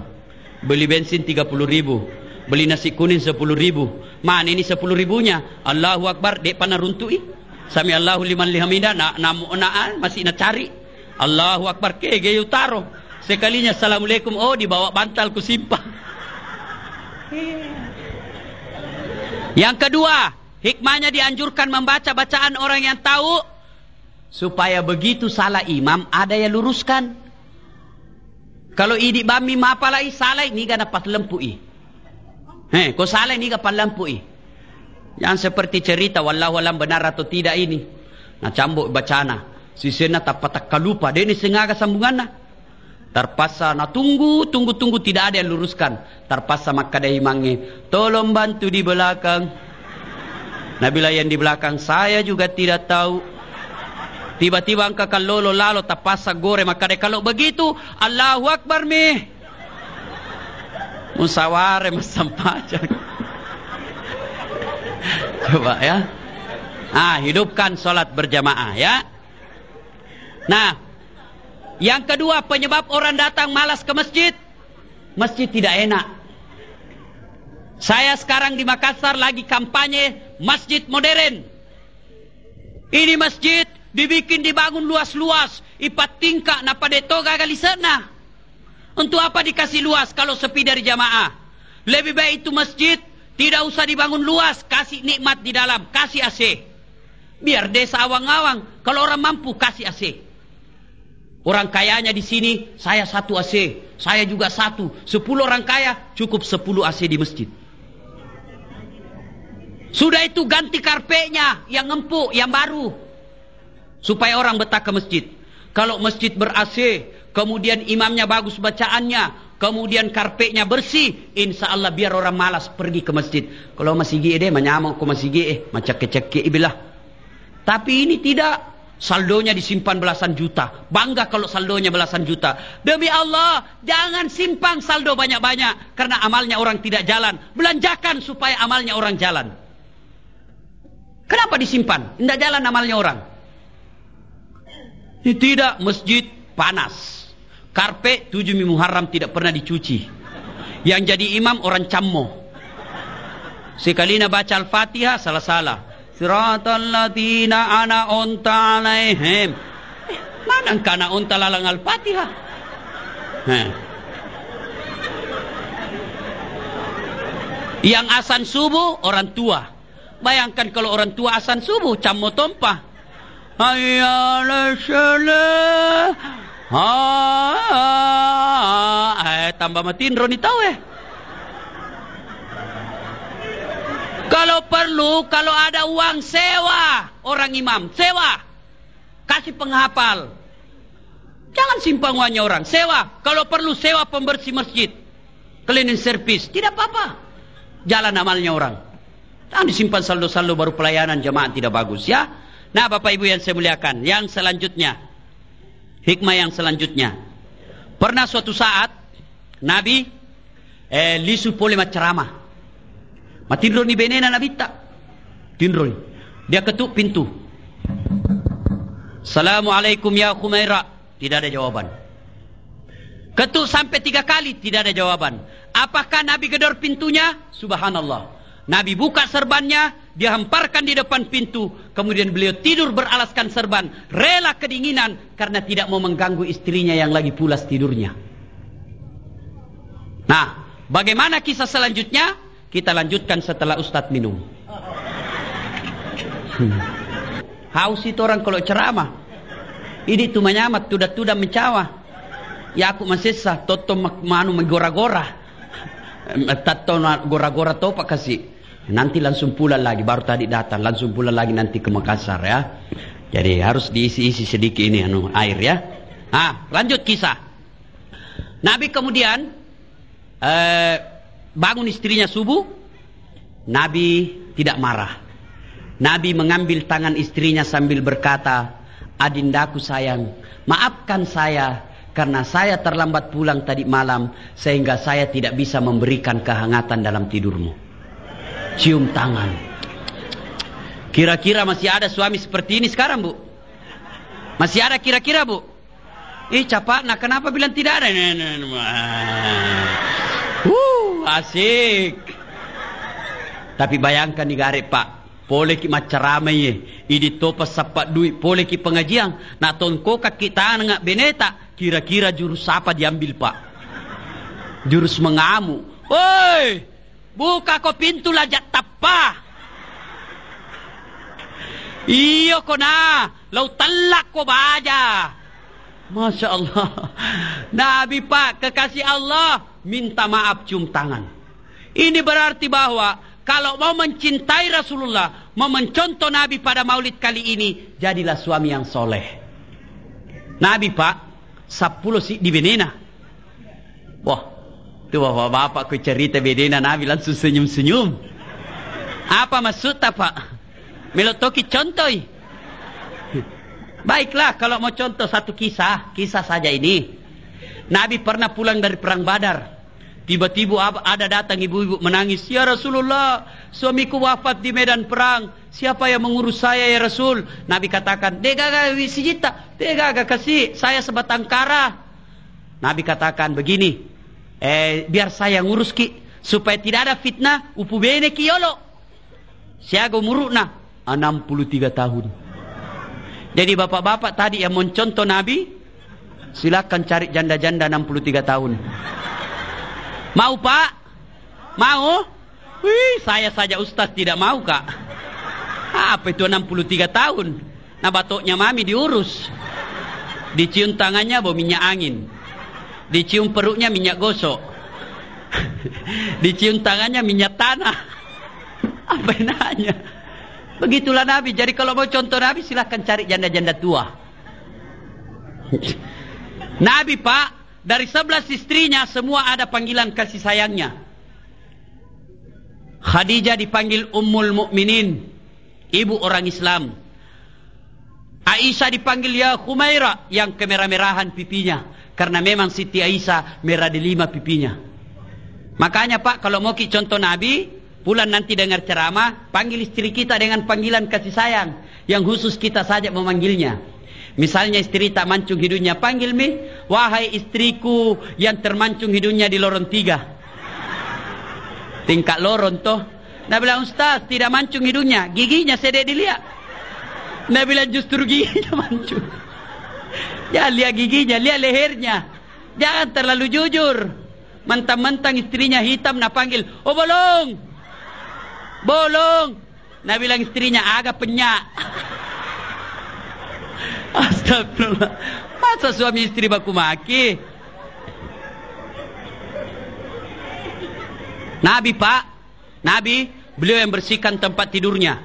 Beli bensin 30 ribu. Beli nasi kuning 10 ribu. Mana ini 10 ribunya? Allahu Akbar. Dek panah runtui. Sami Allahu liman lihamida. Na, na, na, masih nak cari. Allahu Akbar. Ke taro. Sekalinya Assalamualaikum. Oh dibawa bantal ku simpang. Yang kedua, hikmahnya dianjurkan membaca bacaan orang yang tahu supaya begitu salah imam ada yang luruskan. Kalau idi bami mapalai salah ini gak dapat lempui. Heh, kau salah ini dapat lempui. Yang seperti cerita wallahu alam benar atau tidak ini. Nah cambuk bacana. Sisena tak patak kalupa. Dia ini sengaja sambungannya. Terpaksa nak tunggu, tunggu, tunggu tidak ada yang luruskan. Terpaksa maka dia imangi. Tolong bantu di belakang. Nabila yang di belakang saya juga tidak tahu. Tiba-tiba angka lolo lalo terpaksa gore maka dia kalau begitu Allahu Akbar mi. Musaware masampaja. Coba ya. Ah, hidupkan solat berjamaah ya. Nah, yang kedua penyebab orang datang malas ke masjid. Masjid tidak enak. Saya sekarang di Makassar lagi kampanye masjid modern. Ini masjid dibikin dibangun luas-luas. Ipat tingkah napa detoga kali sana. Untuk apa dikasih luas kalau sepi dari jamaah? Lebih baik itu masjid tidak usah dibangun luas. Kasih nikmat di dalam. Kasih AC. Biar desa awang-awang. Kalau orang mampu kasih AC. Orang kayanya di sini, saya satu AC. Saya juga satu. Sepuluh orang kaya, cukup sepuluh AC di masjid. Sudah itu ganti karpetnya, yang empuk, yang baru. Supaya orang betah ke masjid. Kalau masjid ber-AC, kemudian imamnya bagus bacaannya, kemudian karpetnya bersih, insya Allah biar orang malas pergi ke masjid. Kalau masih gede, menyamuk ke masih gede, macam kecek ibilah. Tapi ini tidak. Saldonya disimpan belasan juta. Bangga kalau saldonya belasan juta. Demi Allah, jangan simpang saldo banyak-banyak. Karena amalnya orang tidak jalan. Belanjakan supaya amalnya orang jalan. Kenapa disimpan? Tidak jalan amalnya orang. Ini tidak, masjid panas. Karpet tujuh Muharram tidak pernah dicuci. Yang jadi imam orang cammo. Sekalinya baca Al-Fatihah salah-salah. Siratal ladina ana unta alaihim. Mana kana unta lalang al-Fatihah? Yang asan subuh orang tua. Bayangkan kalau orang tua asan subuh cammo tompah. Hayya salah. Ah, eh tambah matiin Roni tahu eh. Kalau perlu, kalau ada uang sewa orang imam, sewa. Kasih penghafal. Jangan simpan uangnya orang, sewa. Kalau perlu sewa pembersih masjid. Cleaning service, tidak apa-apa. Jalan amalnya orang. Jangan disimpan saldo-saldo baru pelayanan jemaah tidak bagus ya. Nah Bapak Ibu yang saya muliakan, yang selanjutnya. Hikmah yang selanjutnya. Pernah suatu saat Nabi eh, lisu polema ceramah. Matindro ni benena Nabi tak. Tindro ni. Dia ketuk pintu. Assalamualaikum ya Khumaira. Tidak ada jawaban. Ketuk sampai tiga kali tidak ada jawaban. Apakah Nabi gedor pintunya? Subhanallah. Nabi buka serbannya, dia hamparkan di depan pintu, kemudian beliau tidur beralaskan serban, rela kedinginan karena tidak mau mengganggu istrinya yang lagi pulas tidurnya. Nah, bagaimana kisah selanjutnya? Kita lanjutkan setelah Ustadz minum. Hmm. Haus itu orang kalau ceramah. Ini tu menyamat, tudah-tudah mencawa. Ya aku masih sah, toto manu menggora-gora. Tato gora-gora topak kasih. Nanti langsung pulang lagi, baru tadi datang, langsung pulang lagi nanti ke Makassar ya. Jadi harus diisi-isi sedikit ini anu air ya. Nah, lanjut kisah. Nabi kemudian eh, bangun istrinya subuh. Nabi tidak marah. Nabi mengambil tangan istrinya sambil berkata, Adindaku sayang, maafkan saya karena saya terlambat pulang tadi malam sehingga saya tidak bisa memberikan kehangatan dalam tidurmu cium tangan. Kira-kira masih ada suami seperti ini sekarang, Bu? Masih ada kira-kira, Bu? Ih, capak, nah kenapa bilang tidak ada? Uh, asik. Tapi bayangkan nih garek, Pak. Boleh ki macaramai. Ini topa sapat duit. Boleh ki pengajian. Nak tonko kaki tangan ngak beneta. Kira-kira jurus apa diambil, Pak? Jurus mengamu. Woi! Buka ko pintu lajat tapa. Iyo ko na. Lau talak ko baja. Masya Allah. Nabi Pak, kekasih Allah, minta maaf cium tangan. Ini berarti bahwa kalau mau mencintai Rasulullah, mau mencontoh Nabi pada maulid kali ini, jadilah suami yang soleh. Nabi Pak, sepuluh si di Benena. Wah, itu bapak-bapak ku cerita bedena Nabi langsung senyum-senyum. Apa maksud pak? Melotoki contoh. Baiklah kalau mau contoh satu kisah, kisah saja ini. Nabi pernah pulang dari perang Badar. Tiba-tiba ada datang ibu-ibu menangis. Ya Rasulullah, suamiku wafat di medan perang. Siapa yang mengurus saya ya Rasul? Nabi katakan, Degaga wisijita, degaga kasih saya sebatang kara. Nabi katakan begini, eh, biar saya ngurus ki supaya tidak ada fitnah upu bene ki yolo siago murukna 63 tahun jadi bapak-bapak tadi yang mencontoh Nabi silakan cari janda-janda 63 tahun. Mau pak? Mau? Wih saya saja ustaz tidak mau kak. Apa itu 63 tahun? Nah batoknya mami diurus. Dicium tangannya bau minyak angin. Dicium perutnya minyak gosok. Dicium tangannya minyak tanah. Apa enaknya? Begitulah Nabi. Jadi kalau mau contoh Nabi silahkan cari janda-janda tua. Nabi Pak, dari sebelas istrinya semua ada panggilan kasih sayangnya. Khadijah dipanggil Ummul Mukminin, ibu orang Islam. Aisyah dipanggil ya Khumaira yang kemerah-merahan pipinya. Karena memang Siti Aisyah merah di lima pipinya. Makanya Pak, kalau mau contoh Nabi, pulang nanti dengar ceramah, panggil istri kita dengan panggilan kasih sayang. Yang khusus kita saja memanggilnya. Misalnya istri tak mancung hidungnya, panggil mi, wahai istriku yang termancung hidungnya di lorong tiga. Tingkat lorong toh. Nah bilang Ustaz, tidak mancung hidungnya, giginya sedek dilihat. Nah bilang justru giginya mancung. Jangan lihat giginya, lihat lehernya. Jangan terlalu jujur. Mentang-mentang istrinya hitam, nak panggil, oh bolong. Bolong. Nak bilang istrinya agak penyak. Astagfirullah. Masa suami istri baku maki? Nabi Pak, Nabi, beliau yang bersihkan tempat tidurnya.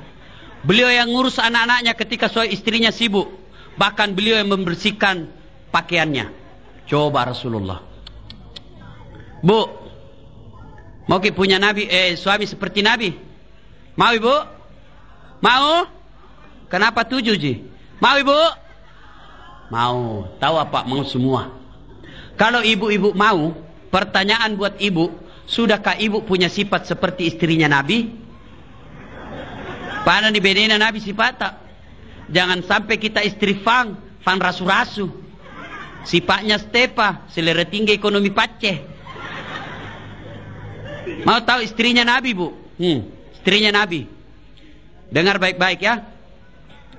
Beliau yang ngurus anak-anaknya ketika suami istrinya sibuk. Bahkan beliau yang membersihkan pakaiannya. Coba Rasulullah. Bu, mau punya nabi, eh suami seperti nabi? Mau ibu? Mau? Kenapa tujuh ji? Mau ibu? Mau. Tahu apa? Mau semua. Kalau ibu-ibu mau, pertanyaan buat ibu, Sudahkah ibu punya sifat seperti istrinya Nabi? Pada di bedena Nabi sifat tak? Jangan sampai kita istri fang, fang rasu-rasu. Sifatnya stepa, selera tinggi ekonomi paceh. Mau tahu istrinya Nabi bu? Hmm, istrinya Nabi. Dengar baik-baik ya.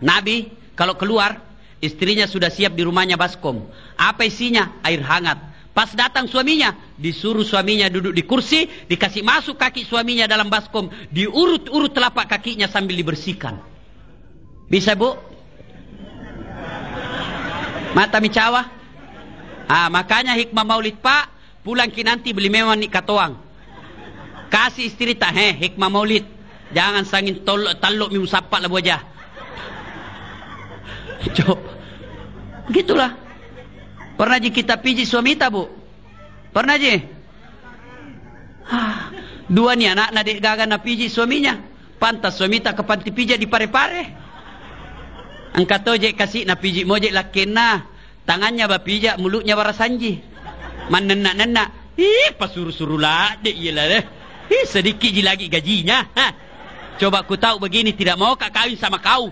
Nabi kalau keluar, istrinya sudah siap di rumahnya baskom. Apa isinya? Air hangat. Pas datang suaminya, disuruh suaminya duduk di kursi, dikasih masuk kaki suaminya dalam baskom, diurut-urut telapak kakinya sambil dibersihkan. Bisa bu? Mata micawa? Ah, makanya hikmah maulid pak, pulang ki nanti beli memang nih katoang. Kasih istri tak, heh, hikmah maulid. Jangan sangin tolok taluk mi musapak lah wajah. Coba. Begitulah. Pernah ji kita pijit suami tak bu? Pernah ji? Dua ni anak nadik gagal nak pijit suaminya. Pantas suami tak kepanti pijat di pare-pare. Angkat je kasih nak pijit mojek lakena. Tangannya ba pijat, mulutnya warasanji. Menenak-nenak. Ih, pas suruh-suruh lah. Dek iyalah deh. Ih, sedikit je lagi gajinya. Ha. Coba ku tahu begini tidak mau kak kawin sama kau.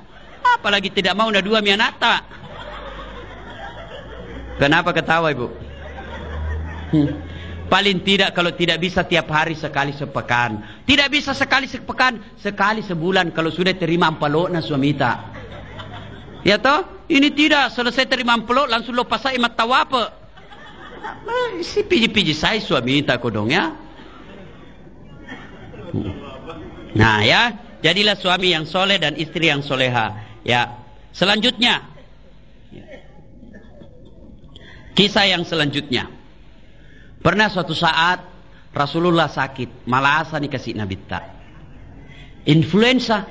Apalagi tidak mau nak dua mi anak tak. Kenapa ketawa ibu? Hmm. Paling tidak kalau tidak bisa tiap hari sekali sepekan. Tidak bisa sekali sepekan, sekali sebulan kalau sudah terima ampalok na suamita. Ya toh? Ini tidak selesai terima ampalok langsung lo pasai mata apa? Si piji-piji saya suamita kodong ya. Hmm. Nah ya, jadilah suami yang soleh dan istri yang soleha. Ya, selanjutnya Kisah yang selanjutnya. Pernah suatu saat Rasulullah sakit, malasa dikasih Nabi tak. Influenza.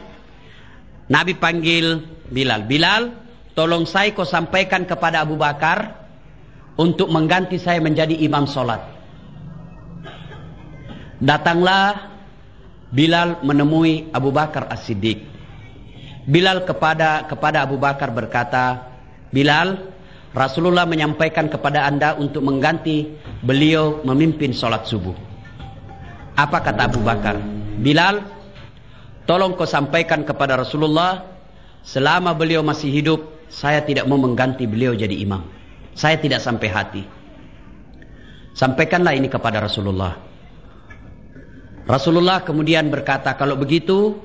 Nabi panggil Bilal. Bilal, tolong saya kau sampaikan kepada Abu Bakar untuk mengganti saya menjadi imam solat. Datanglah Bilal menemui Abu Bakar As-Siddiq. Bilal kepada kepada Abu Bakar berkata, Bilal, Rasulullah menyampaikan kepada anda untuk mengganti beliau memimpin sholat subuh. Apa kata Abu Bakar? Bilal, tolong kau sampaikan kepada Rasulullah, selama beliau masih hidup, saya tidak mau mengganti beliau jadi imam. Saya tidak sampai hati. Sampaikanlah ini kepada Rasulullah. Rasulullah kemudian berkata, kalau begitu,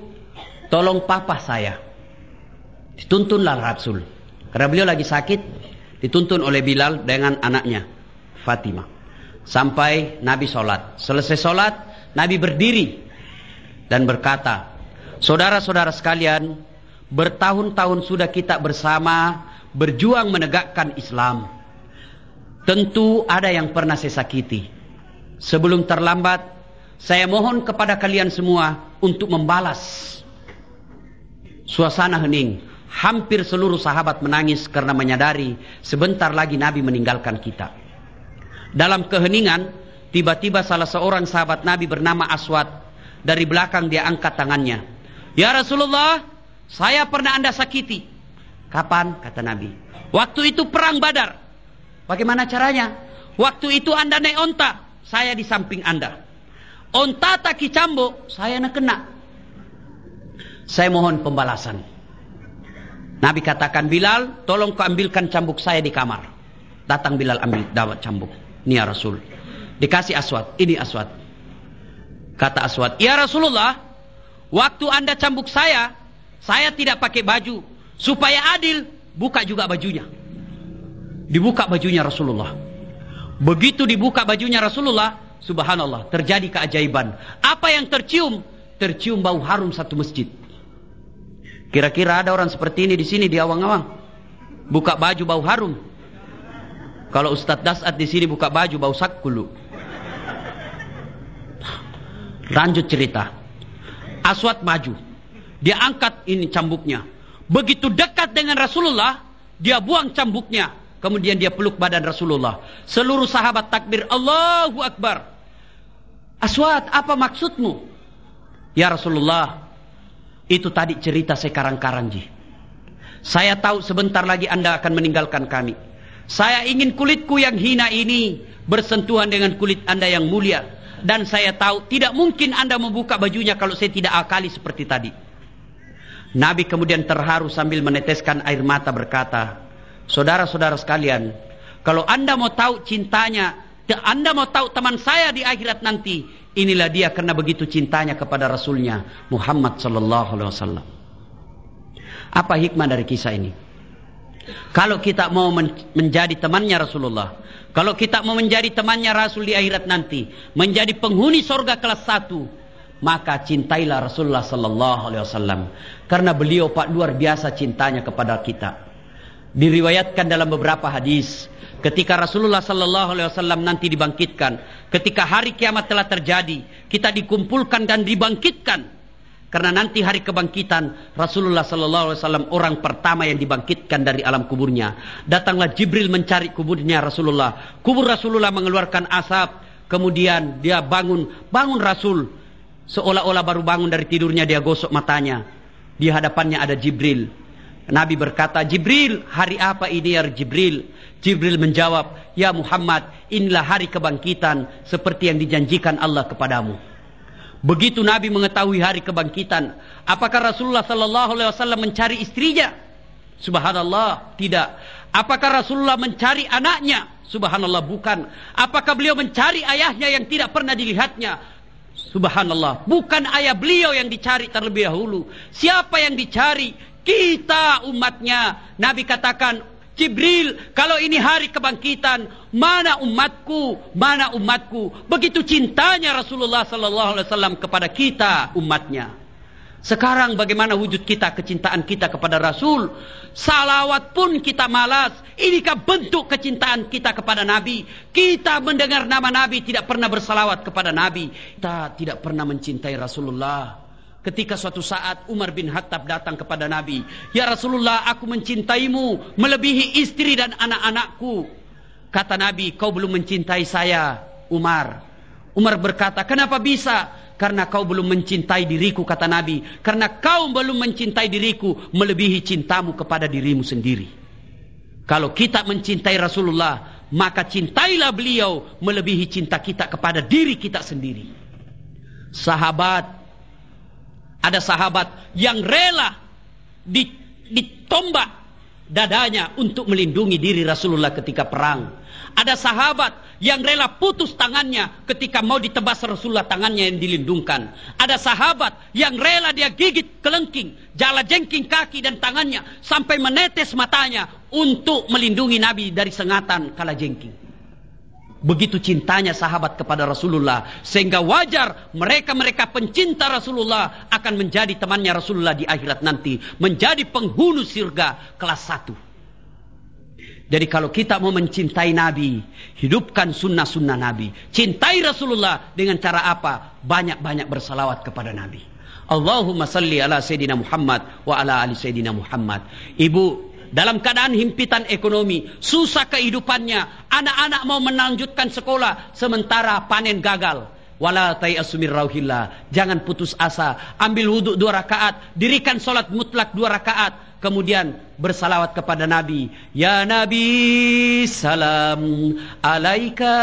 tolong papa saya. Dituntunlah Rasul. Karena beliau lagi sakit, dituntun oleh Bilal dengan anaknya Fatimah sampai Nabi sholat selesai sholat Nabi berdiri dan berkata saudara-saudara sekalian bertahun-tahun sudah kita bersama berjuang menegakkan Islam tentu ada yang pernah saya sakiti sebelum terlambat saya mohon kepada kalian semua untuk membalas suasana hening Hampir seluruh sahabat menangis karena menyadari sebentar lagi Nabi meninggalkan kita. Dalam keheningan, tiba-tiba salah seorang sahabat Nabi bernama Aswad. Dari belakang dia angkat tangannya. Ya Rasulullah, saya pernah anda sakiti. Kapan? Kata Nabi. Waktu itu perang badar. Bagaimana caranya? Waktu itu anda naik onta. Saya di samping anda. Onta tak kicambo, saya nak kena. Saya mohon pembalasan. Nabi katakan Bilal, tolong kau ambilkan cambuk saya di kamar. Datang Bilal ambil dawat cambuk. Ini ya Rasul. Dikasih aswad. Ini aswad. Kata aswad, Ya Rasulullah, waktu anda cambuk saya, saya tidak pakai baju. Supaya adil, buka juga bajunya. Dibuka bajunya Rasulullah. Begitu dibuka bajunya Rasulullah, subhanallah, terjadi keajaiban. Apa yang tercium? Tercium bau harum satu masjid. Kira-kira ada orang seperti ini di sini di awang-awang? Buka baju bau harum. Kalau Ustadz Dasat di sini buka baju bau sakulu. Lanjut cerita. Aswad maju. Dia angkat ini cambuknya. Begitu dekat dengan Rasulullah, dia buang cambuknya. Kemudian dia peluk badan Rasulullah. Seluruh sahabat takbir Allahu Akbar. Aswad, apa maksudmu? Ya Rasulullah, itu tadi cerita sekarang-karang ji. Saya tahu sebentar lagi anda akan meninggalkan kami. Saya ingin kulitku yang hina ini bersentuhan dengan kulit anda yang mulia. Dan saya tahu tidak mungkin anda membuka bajunya kalau saya tidak akali seperti tadi. Nabi kemudian terharu sambil meneteskan air mata berkata, Saudara-saudara sekalian, kalau anda mau tahu cintanya, anda mau tahu teman saya di akhirat nanti, inilah dia karena begitu cintanya kepada Rasulnya Muhammad Sallallahu Alaihi Wasallam. Apa hikmah dari kisah ini? Kalau kita mau menjadi temannya Rasulullah, kalau kita mau menjadi temannya Rasul di akhirat nanti, menjadi penghuni sorga kelas satu, maka cintailah Rasulullah sallallahu alaihi wasallam karena beliau Pak luar biasa cintanya kepada kita. Diriwayatkan dalam beberapa hadis ketika Rasulullah sallallahu alaihi wasallam nanti dibangkitkan, ketika hari kiamat telah terjadi, kita dikumpulkan dan dibangkitkan. Karena nanti hari kebangkitan Rasulullah sallallahu alaihi wasallam orang pertama yang dibangkitkan dari alam kuburnya. Datanglah Jibril mencari kuburnya Rasulullah. Kubur Rasulullah mengeluarkan asap, kemudian dia bangun, bangun Rasul Seolah-olah baru bangun dari tidurnya dia gosok matanya. Di hadapannya ada Jibril. Nabi berkata, Jibril, hari apa ini ya Jibril? Jibril menjawab, Ya Muhammad, inilah hari kebangkitan seperti yang dijanjikan Allah kepadamu. Begitu Nabi mengetahui hari kebangkitan, apakah Rasulullah sallallahu alaihi wasallam mencari istrinya? Subhanallah, tidak. Apakah Rasulullah mencari anaknya? Subhanallah, bukan. Apakah beliau mencari ayahnya yang tidak pernah dilihatnya? Subhanallah. Bukan ayah beliau yang dicari terlebih dahulu. Siapa yang dicari? Kita umatnya. Nabi katakan, Jibril, kalau ini hari kebangkitan, mana umatku? Mana umatku? Begitu cintanya Rasulullah sallallahu alaihi wasallam kepada kita umatnya. Sekarang bagaimana wujud kita, kecintaan kita kepada Rasul? Salawat pun kita malas. Inikah bentuk kecintaan kita kepada Nabi? Kita mendengar nama Nabi tidak pernah bersalawat kepada Nabi. Kita tidak pernah mencintai Rasulullah. Ketika suatu saat Umar bin Khattab datang kepada Nabi. Ya Rasulullah aku mencintaimu melebihi istri dan anak-anakku. Kata Nabi kau belum mencintai saya Umar. Umar berkata kenapa bisa? Karena kau belum mencintai diriku kata Nabi. Karena kau belum mencintai diriku melebihi cintamu kepada dirimu sendiri. Kalau kita mencintai Rasulullah, maka cintailah beliau melebihi cinta kita kepada diri kita sendiri. Sahabat, ada sahabat yang rela ditombak dadanya untuk melindungi diri Rasulullah ketika perang. Ada sahabat yang rela putus tangannya ketika mau ditebas Rasulullah tangannya yang dilindungkan. Ada sahabat yang rela dia gigit kelengking, jala jengking kaki dan tangannya sampai menetes matanya untuk melindungi Nabi dari sengatan kala jengking. Begitu cintanya sahabat kepada Rasulullah sehingga wajar mereka-mereka pencinta Rasulullah akan menjadi temannya Rasulullah di akhirat nanti, menjadi penghuni surga kelas satu. Jadi kalau kita mau mencintai Nabi, hidupkan sunnah-sunnah Nabi. Cintai Rasulullah dengan cara apa? Banyak-banyak bersalawat kepada Nabi. Allahumma salli ala Sayyidina Muhammad wa ala ali Sayyidina Muhammad. Ibu dalam keadaan himpitan ekonomi, susah kehidupannya, anak-anak mau melanjutkan sekolah sementara panen gagal. Wala tayasu rauhillah. Jangan putus asa. Ambil wudhu dua rakaat. Dirikan solat mutlak dua rakaat. Kemudian bersalawat kepada Nabi. Ya Nabi salam alaika.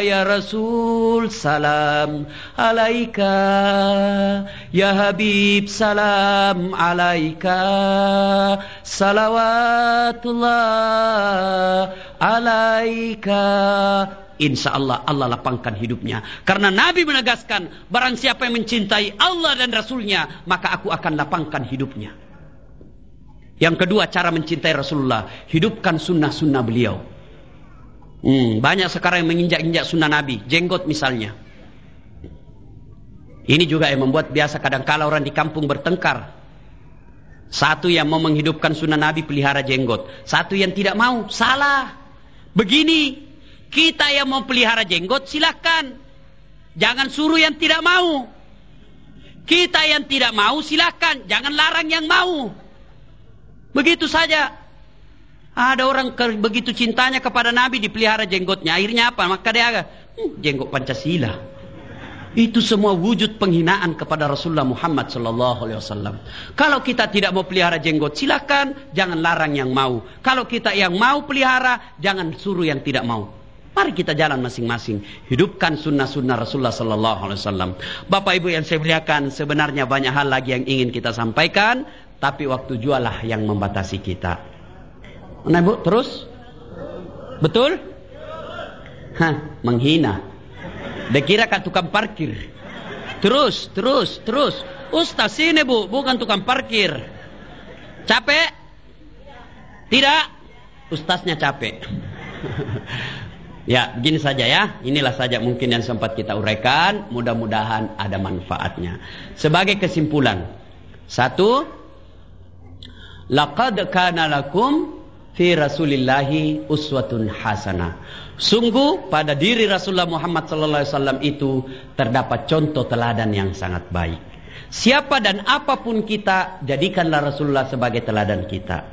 Ya Rasul salam alaika. Ya Habib salam alaika. Salawatullah alaika Insya Allah Allah lapangkan hidupnya. Karena Nabi menegaskan, barang siapa yang mencintai Allah dan Rasulnya, maka aku akan lapangkan hidupnya. Yang kedua cara mencintai Rasulullah, hidupkan sunnah-sunnah beliau. Hmm, banyak sekarang yang menginjak-injak sunnah Nabi, jenggot misalnya. Ini juga yang membuat biasa kadang kala orang di kampung bertengkar. Satu yang mau menghidupkan sunnah Nabi pelihara jenggot. Satu yang tidak mau, salah. Begini, kita yang mau pelihara jenggot silahkan. Jangan suruh yang tidak mau. Kita yang tidak mau silahkan. Jangan larang yang mau. Begitu saja. Ada orang begitu cintanya kepada Nabi dipelihara jenggotnya. Akhirnya apa? Maka dia hmm, jenggot Pancasila. Itu semua wujud penghinaan kepada Rasulullah Muhammad sallallahu alaihi wasallam. Kalau kita tidak mau pelihara jenggot, silakan, jangan larang yang mau. Kalau kita yang mau pelihara, jangan suruh yang tidak mau. Mari kita jalan masing-masing. Hidupkan sunnah-sunnah Rasulullah sallallahu alaihi wasallam. Bapak Ibu yang saya muliakan, sebenarnya banyak hal lagi yang ingin kita sampaikan, tapi waktu jualah yang membatasi kita. Nah, Bu, terus? Betul? Hah, menghina. Dia kira kan tukang parkir. Terus, terus, terus. Ustaz sini bu, bukan tukang parkir. Capek? Tidak? Ustaznya capek. ya, begini saja ya. Inilah saja mungkin yang sempat kita uraikan. Mudah-mudahan ada manfaatnya. Sebagai kesimpulan. Satu. Laqad kana lakum fi rasulillahi uswatun hasanah. Sungguh pada diri Rasulullah Muhammad sallallahu alaihi wasallam itu terdapat contoh teladan yang sangat baik. Siapa dan apa pun kita jadikanlah Rasulullah sebagai teladan kita.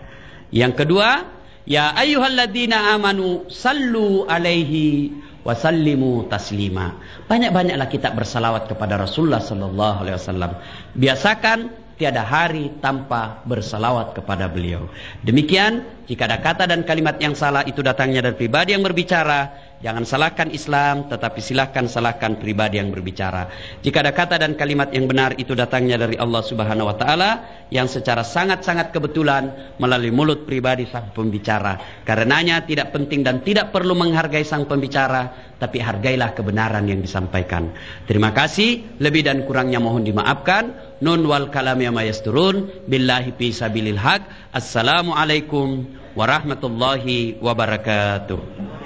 Yang kedua, ya ayyuhalladzina amanu sallu alaihi wasallimu taslima. Banyak-banyaklah kita bersalawat kepada Rasulullah sallallahu alaihi wasallam. Biasakan tiada hari tanpa bersalawat kepada beliau. Demikian, jika ada kata dan kalimat yang salah itu datangnya dari pribadi yang berbicara, Jangan salahkan Islam, tetapi silahkan salahkan pribadi yang berbicara. Jika ada kata dan kalimat yang benar itu datangnya dari Allah Subhanahu wa taala yang secara sangat-sangat kebetulan melalui mulut pribadi sang pembicara. Karenanya tidak penting dan tidak perlu menghargai sang pembicara, tapi hargailah kebenaran yang disampaikan. Terima kasih, lebih dan kurangnya mohon dimaafkan. Nun wal kalam ya mayasturun billahi fi sabilil haq. Assalamualaikum warahmatullahi wabarakatuh.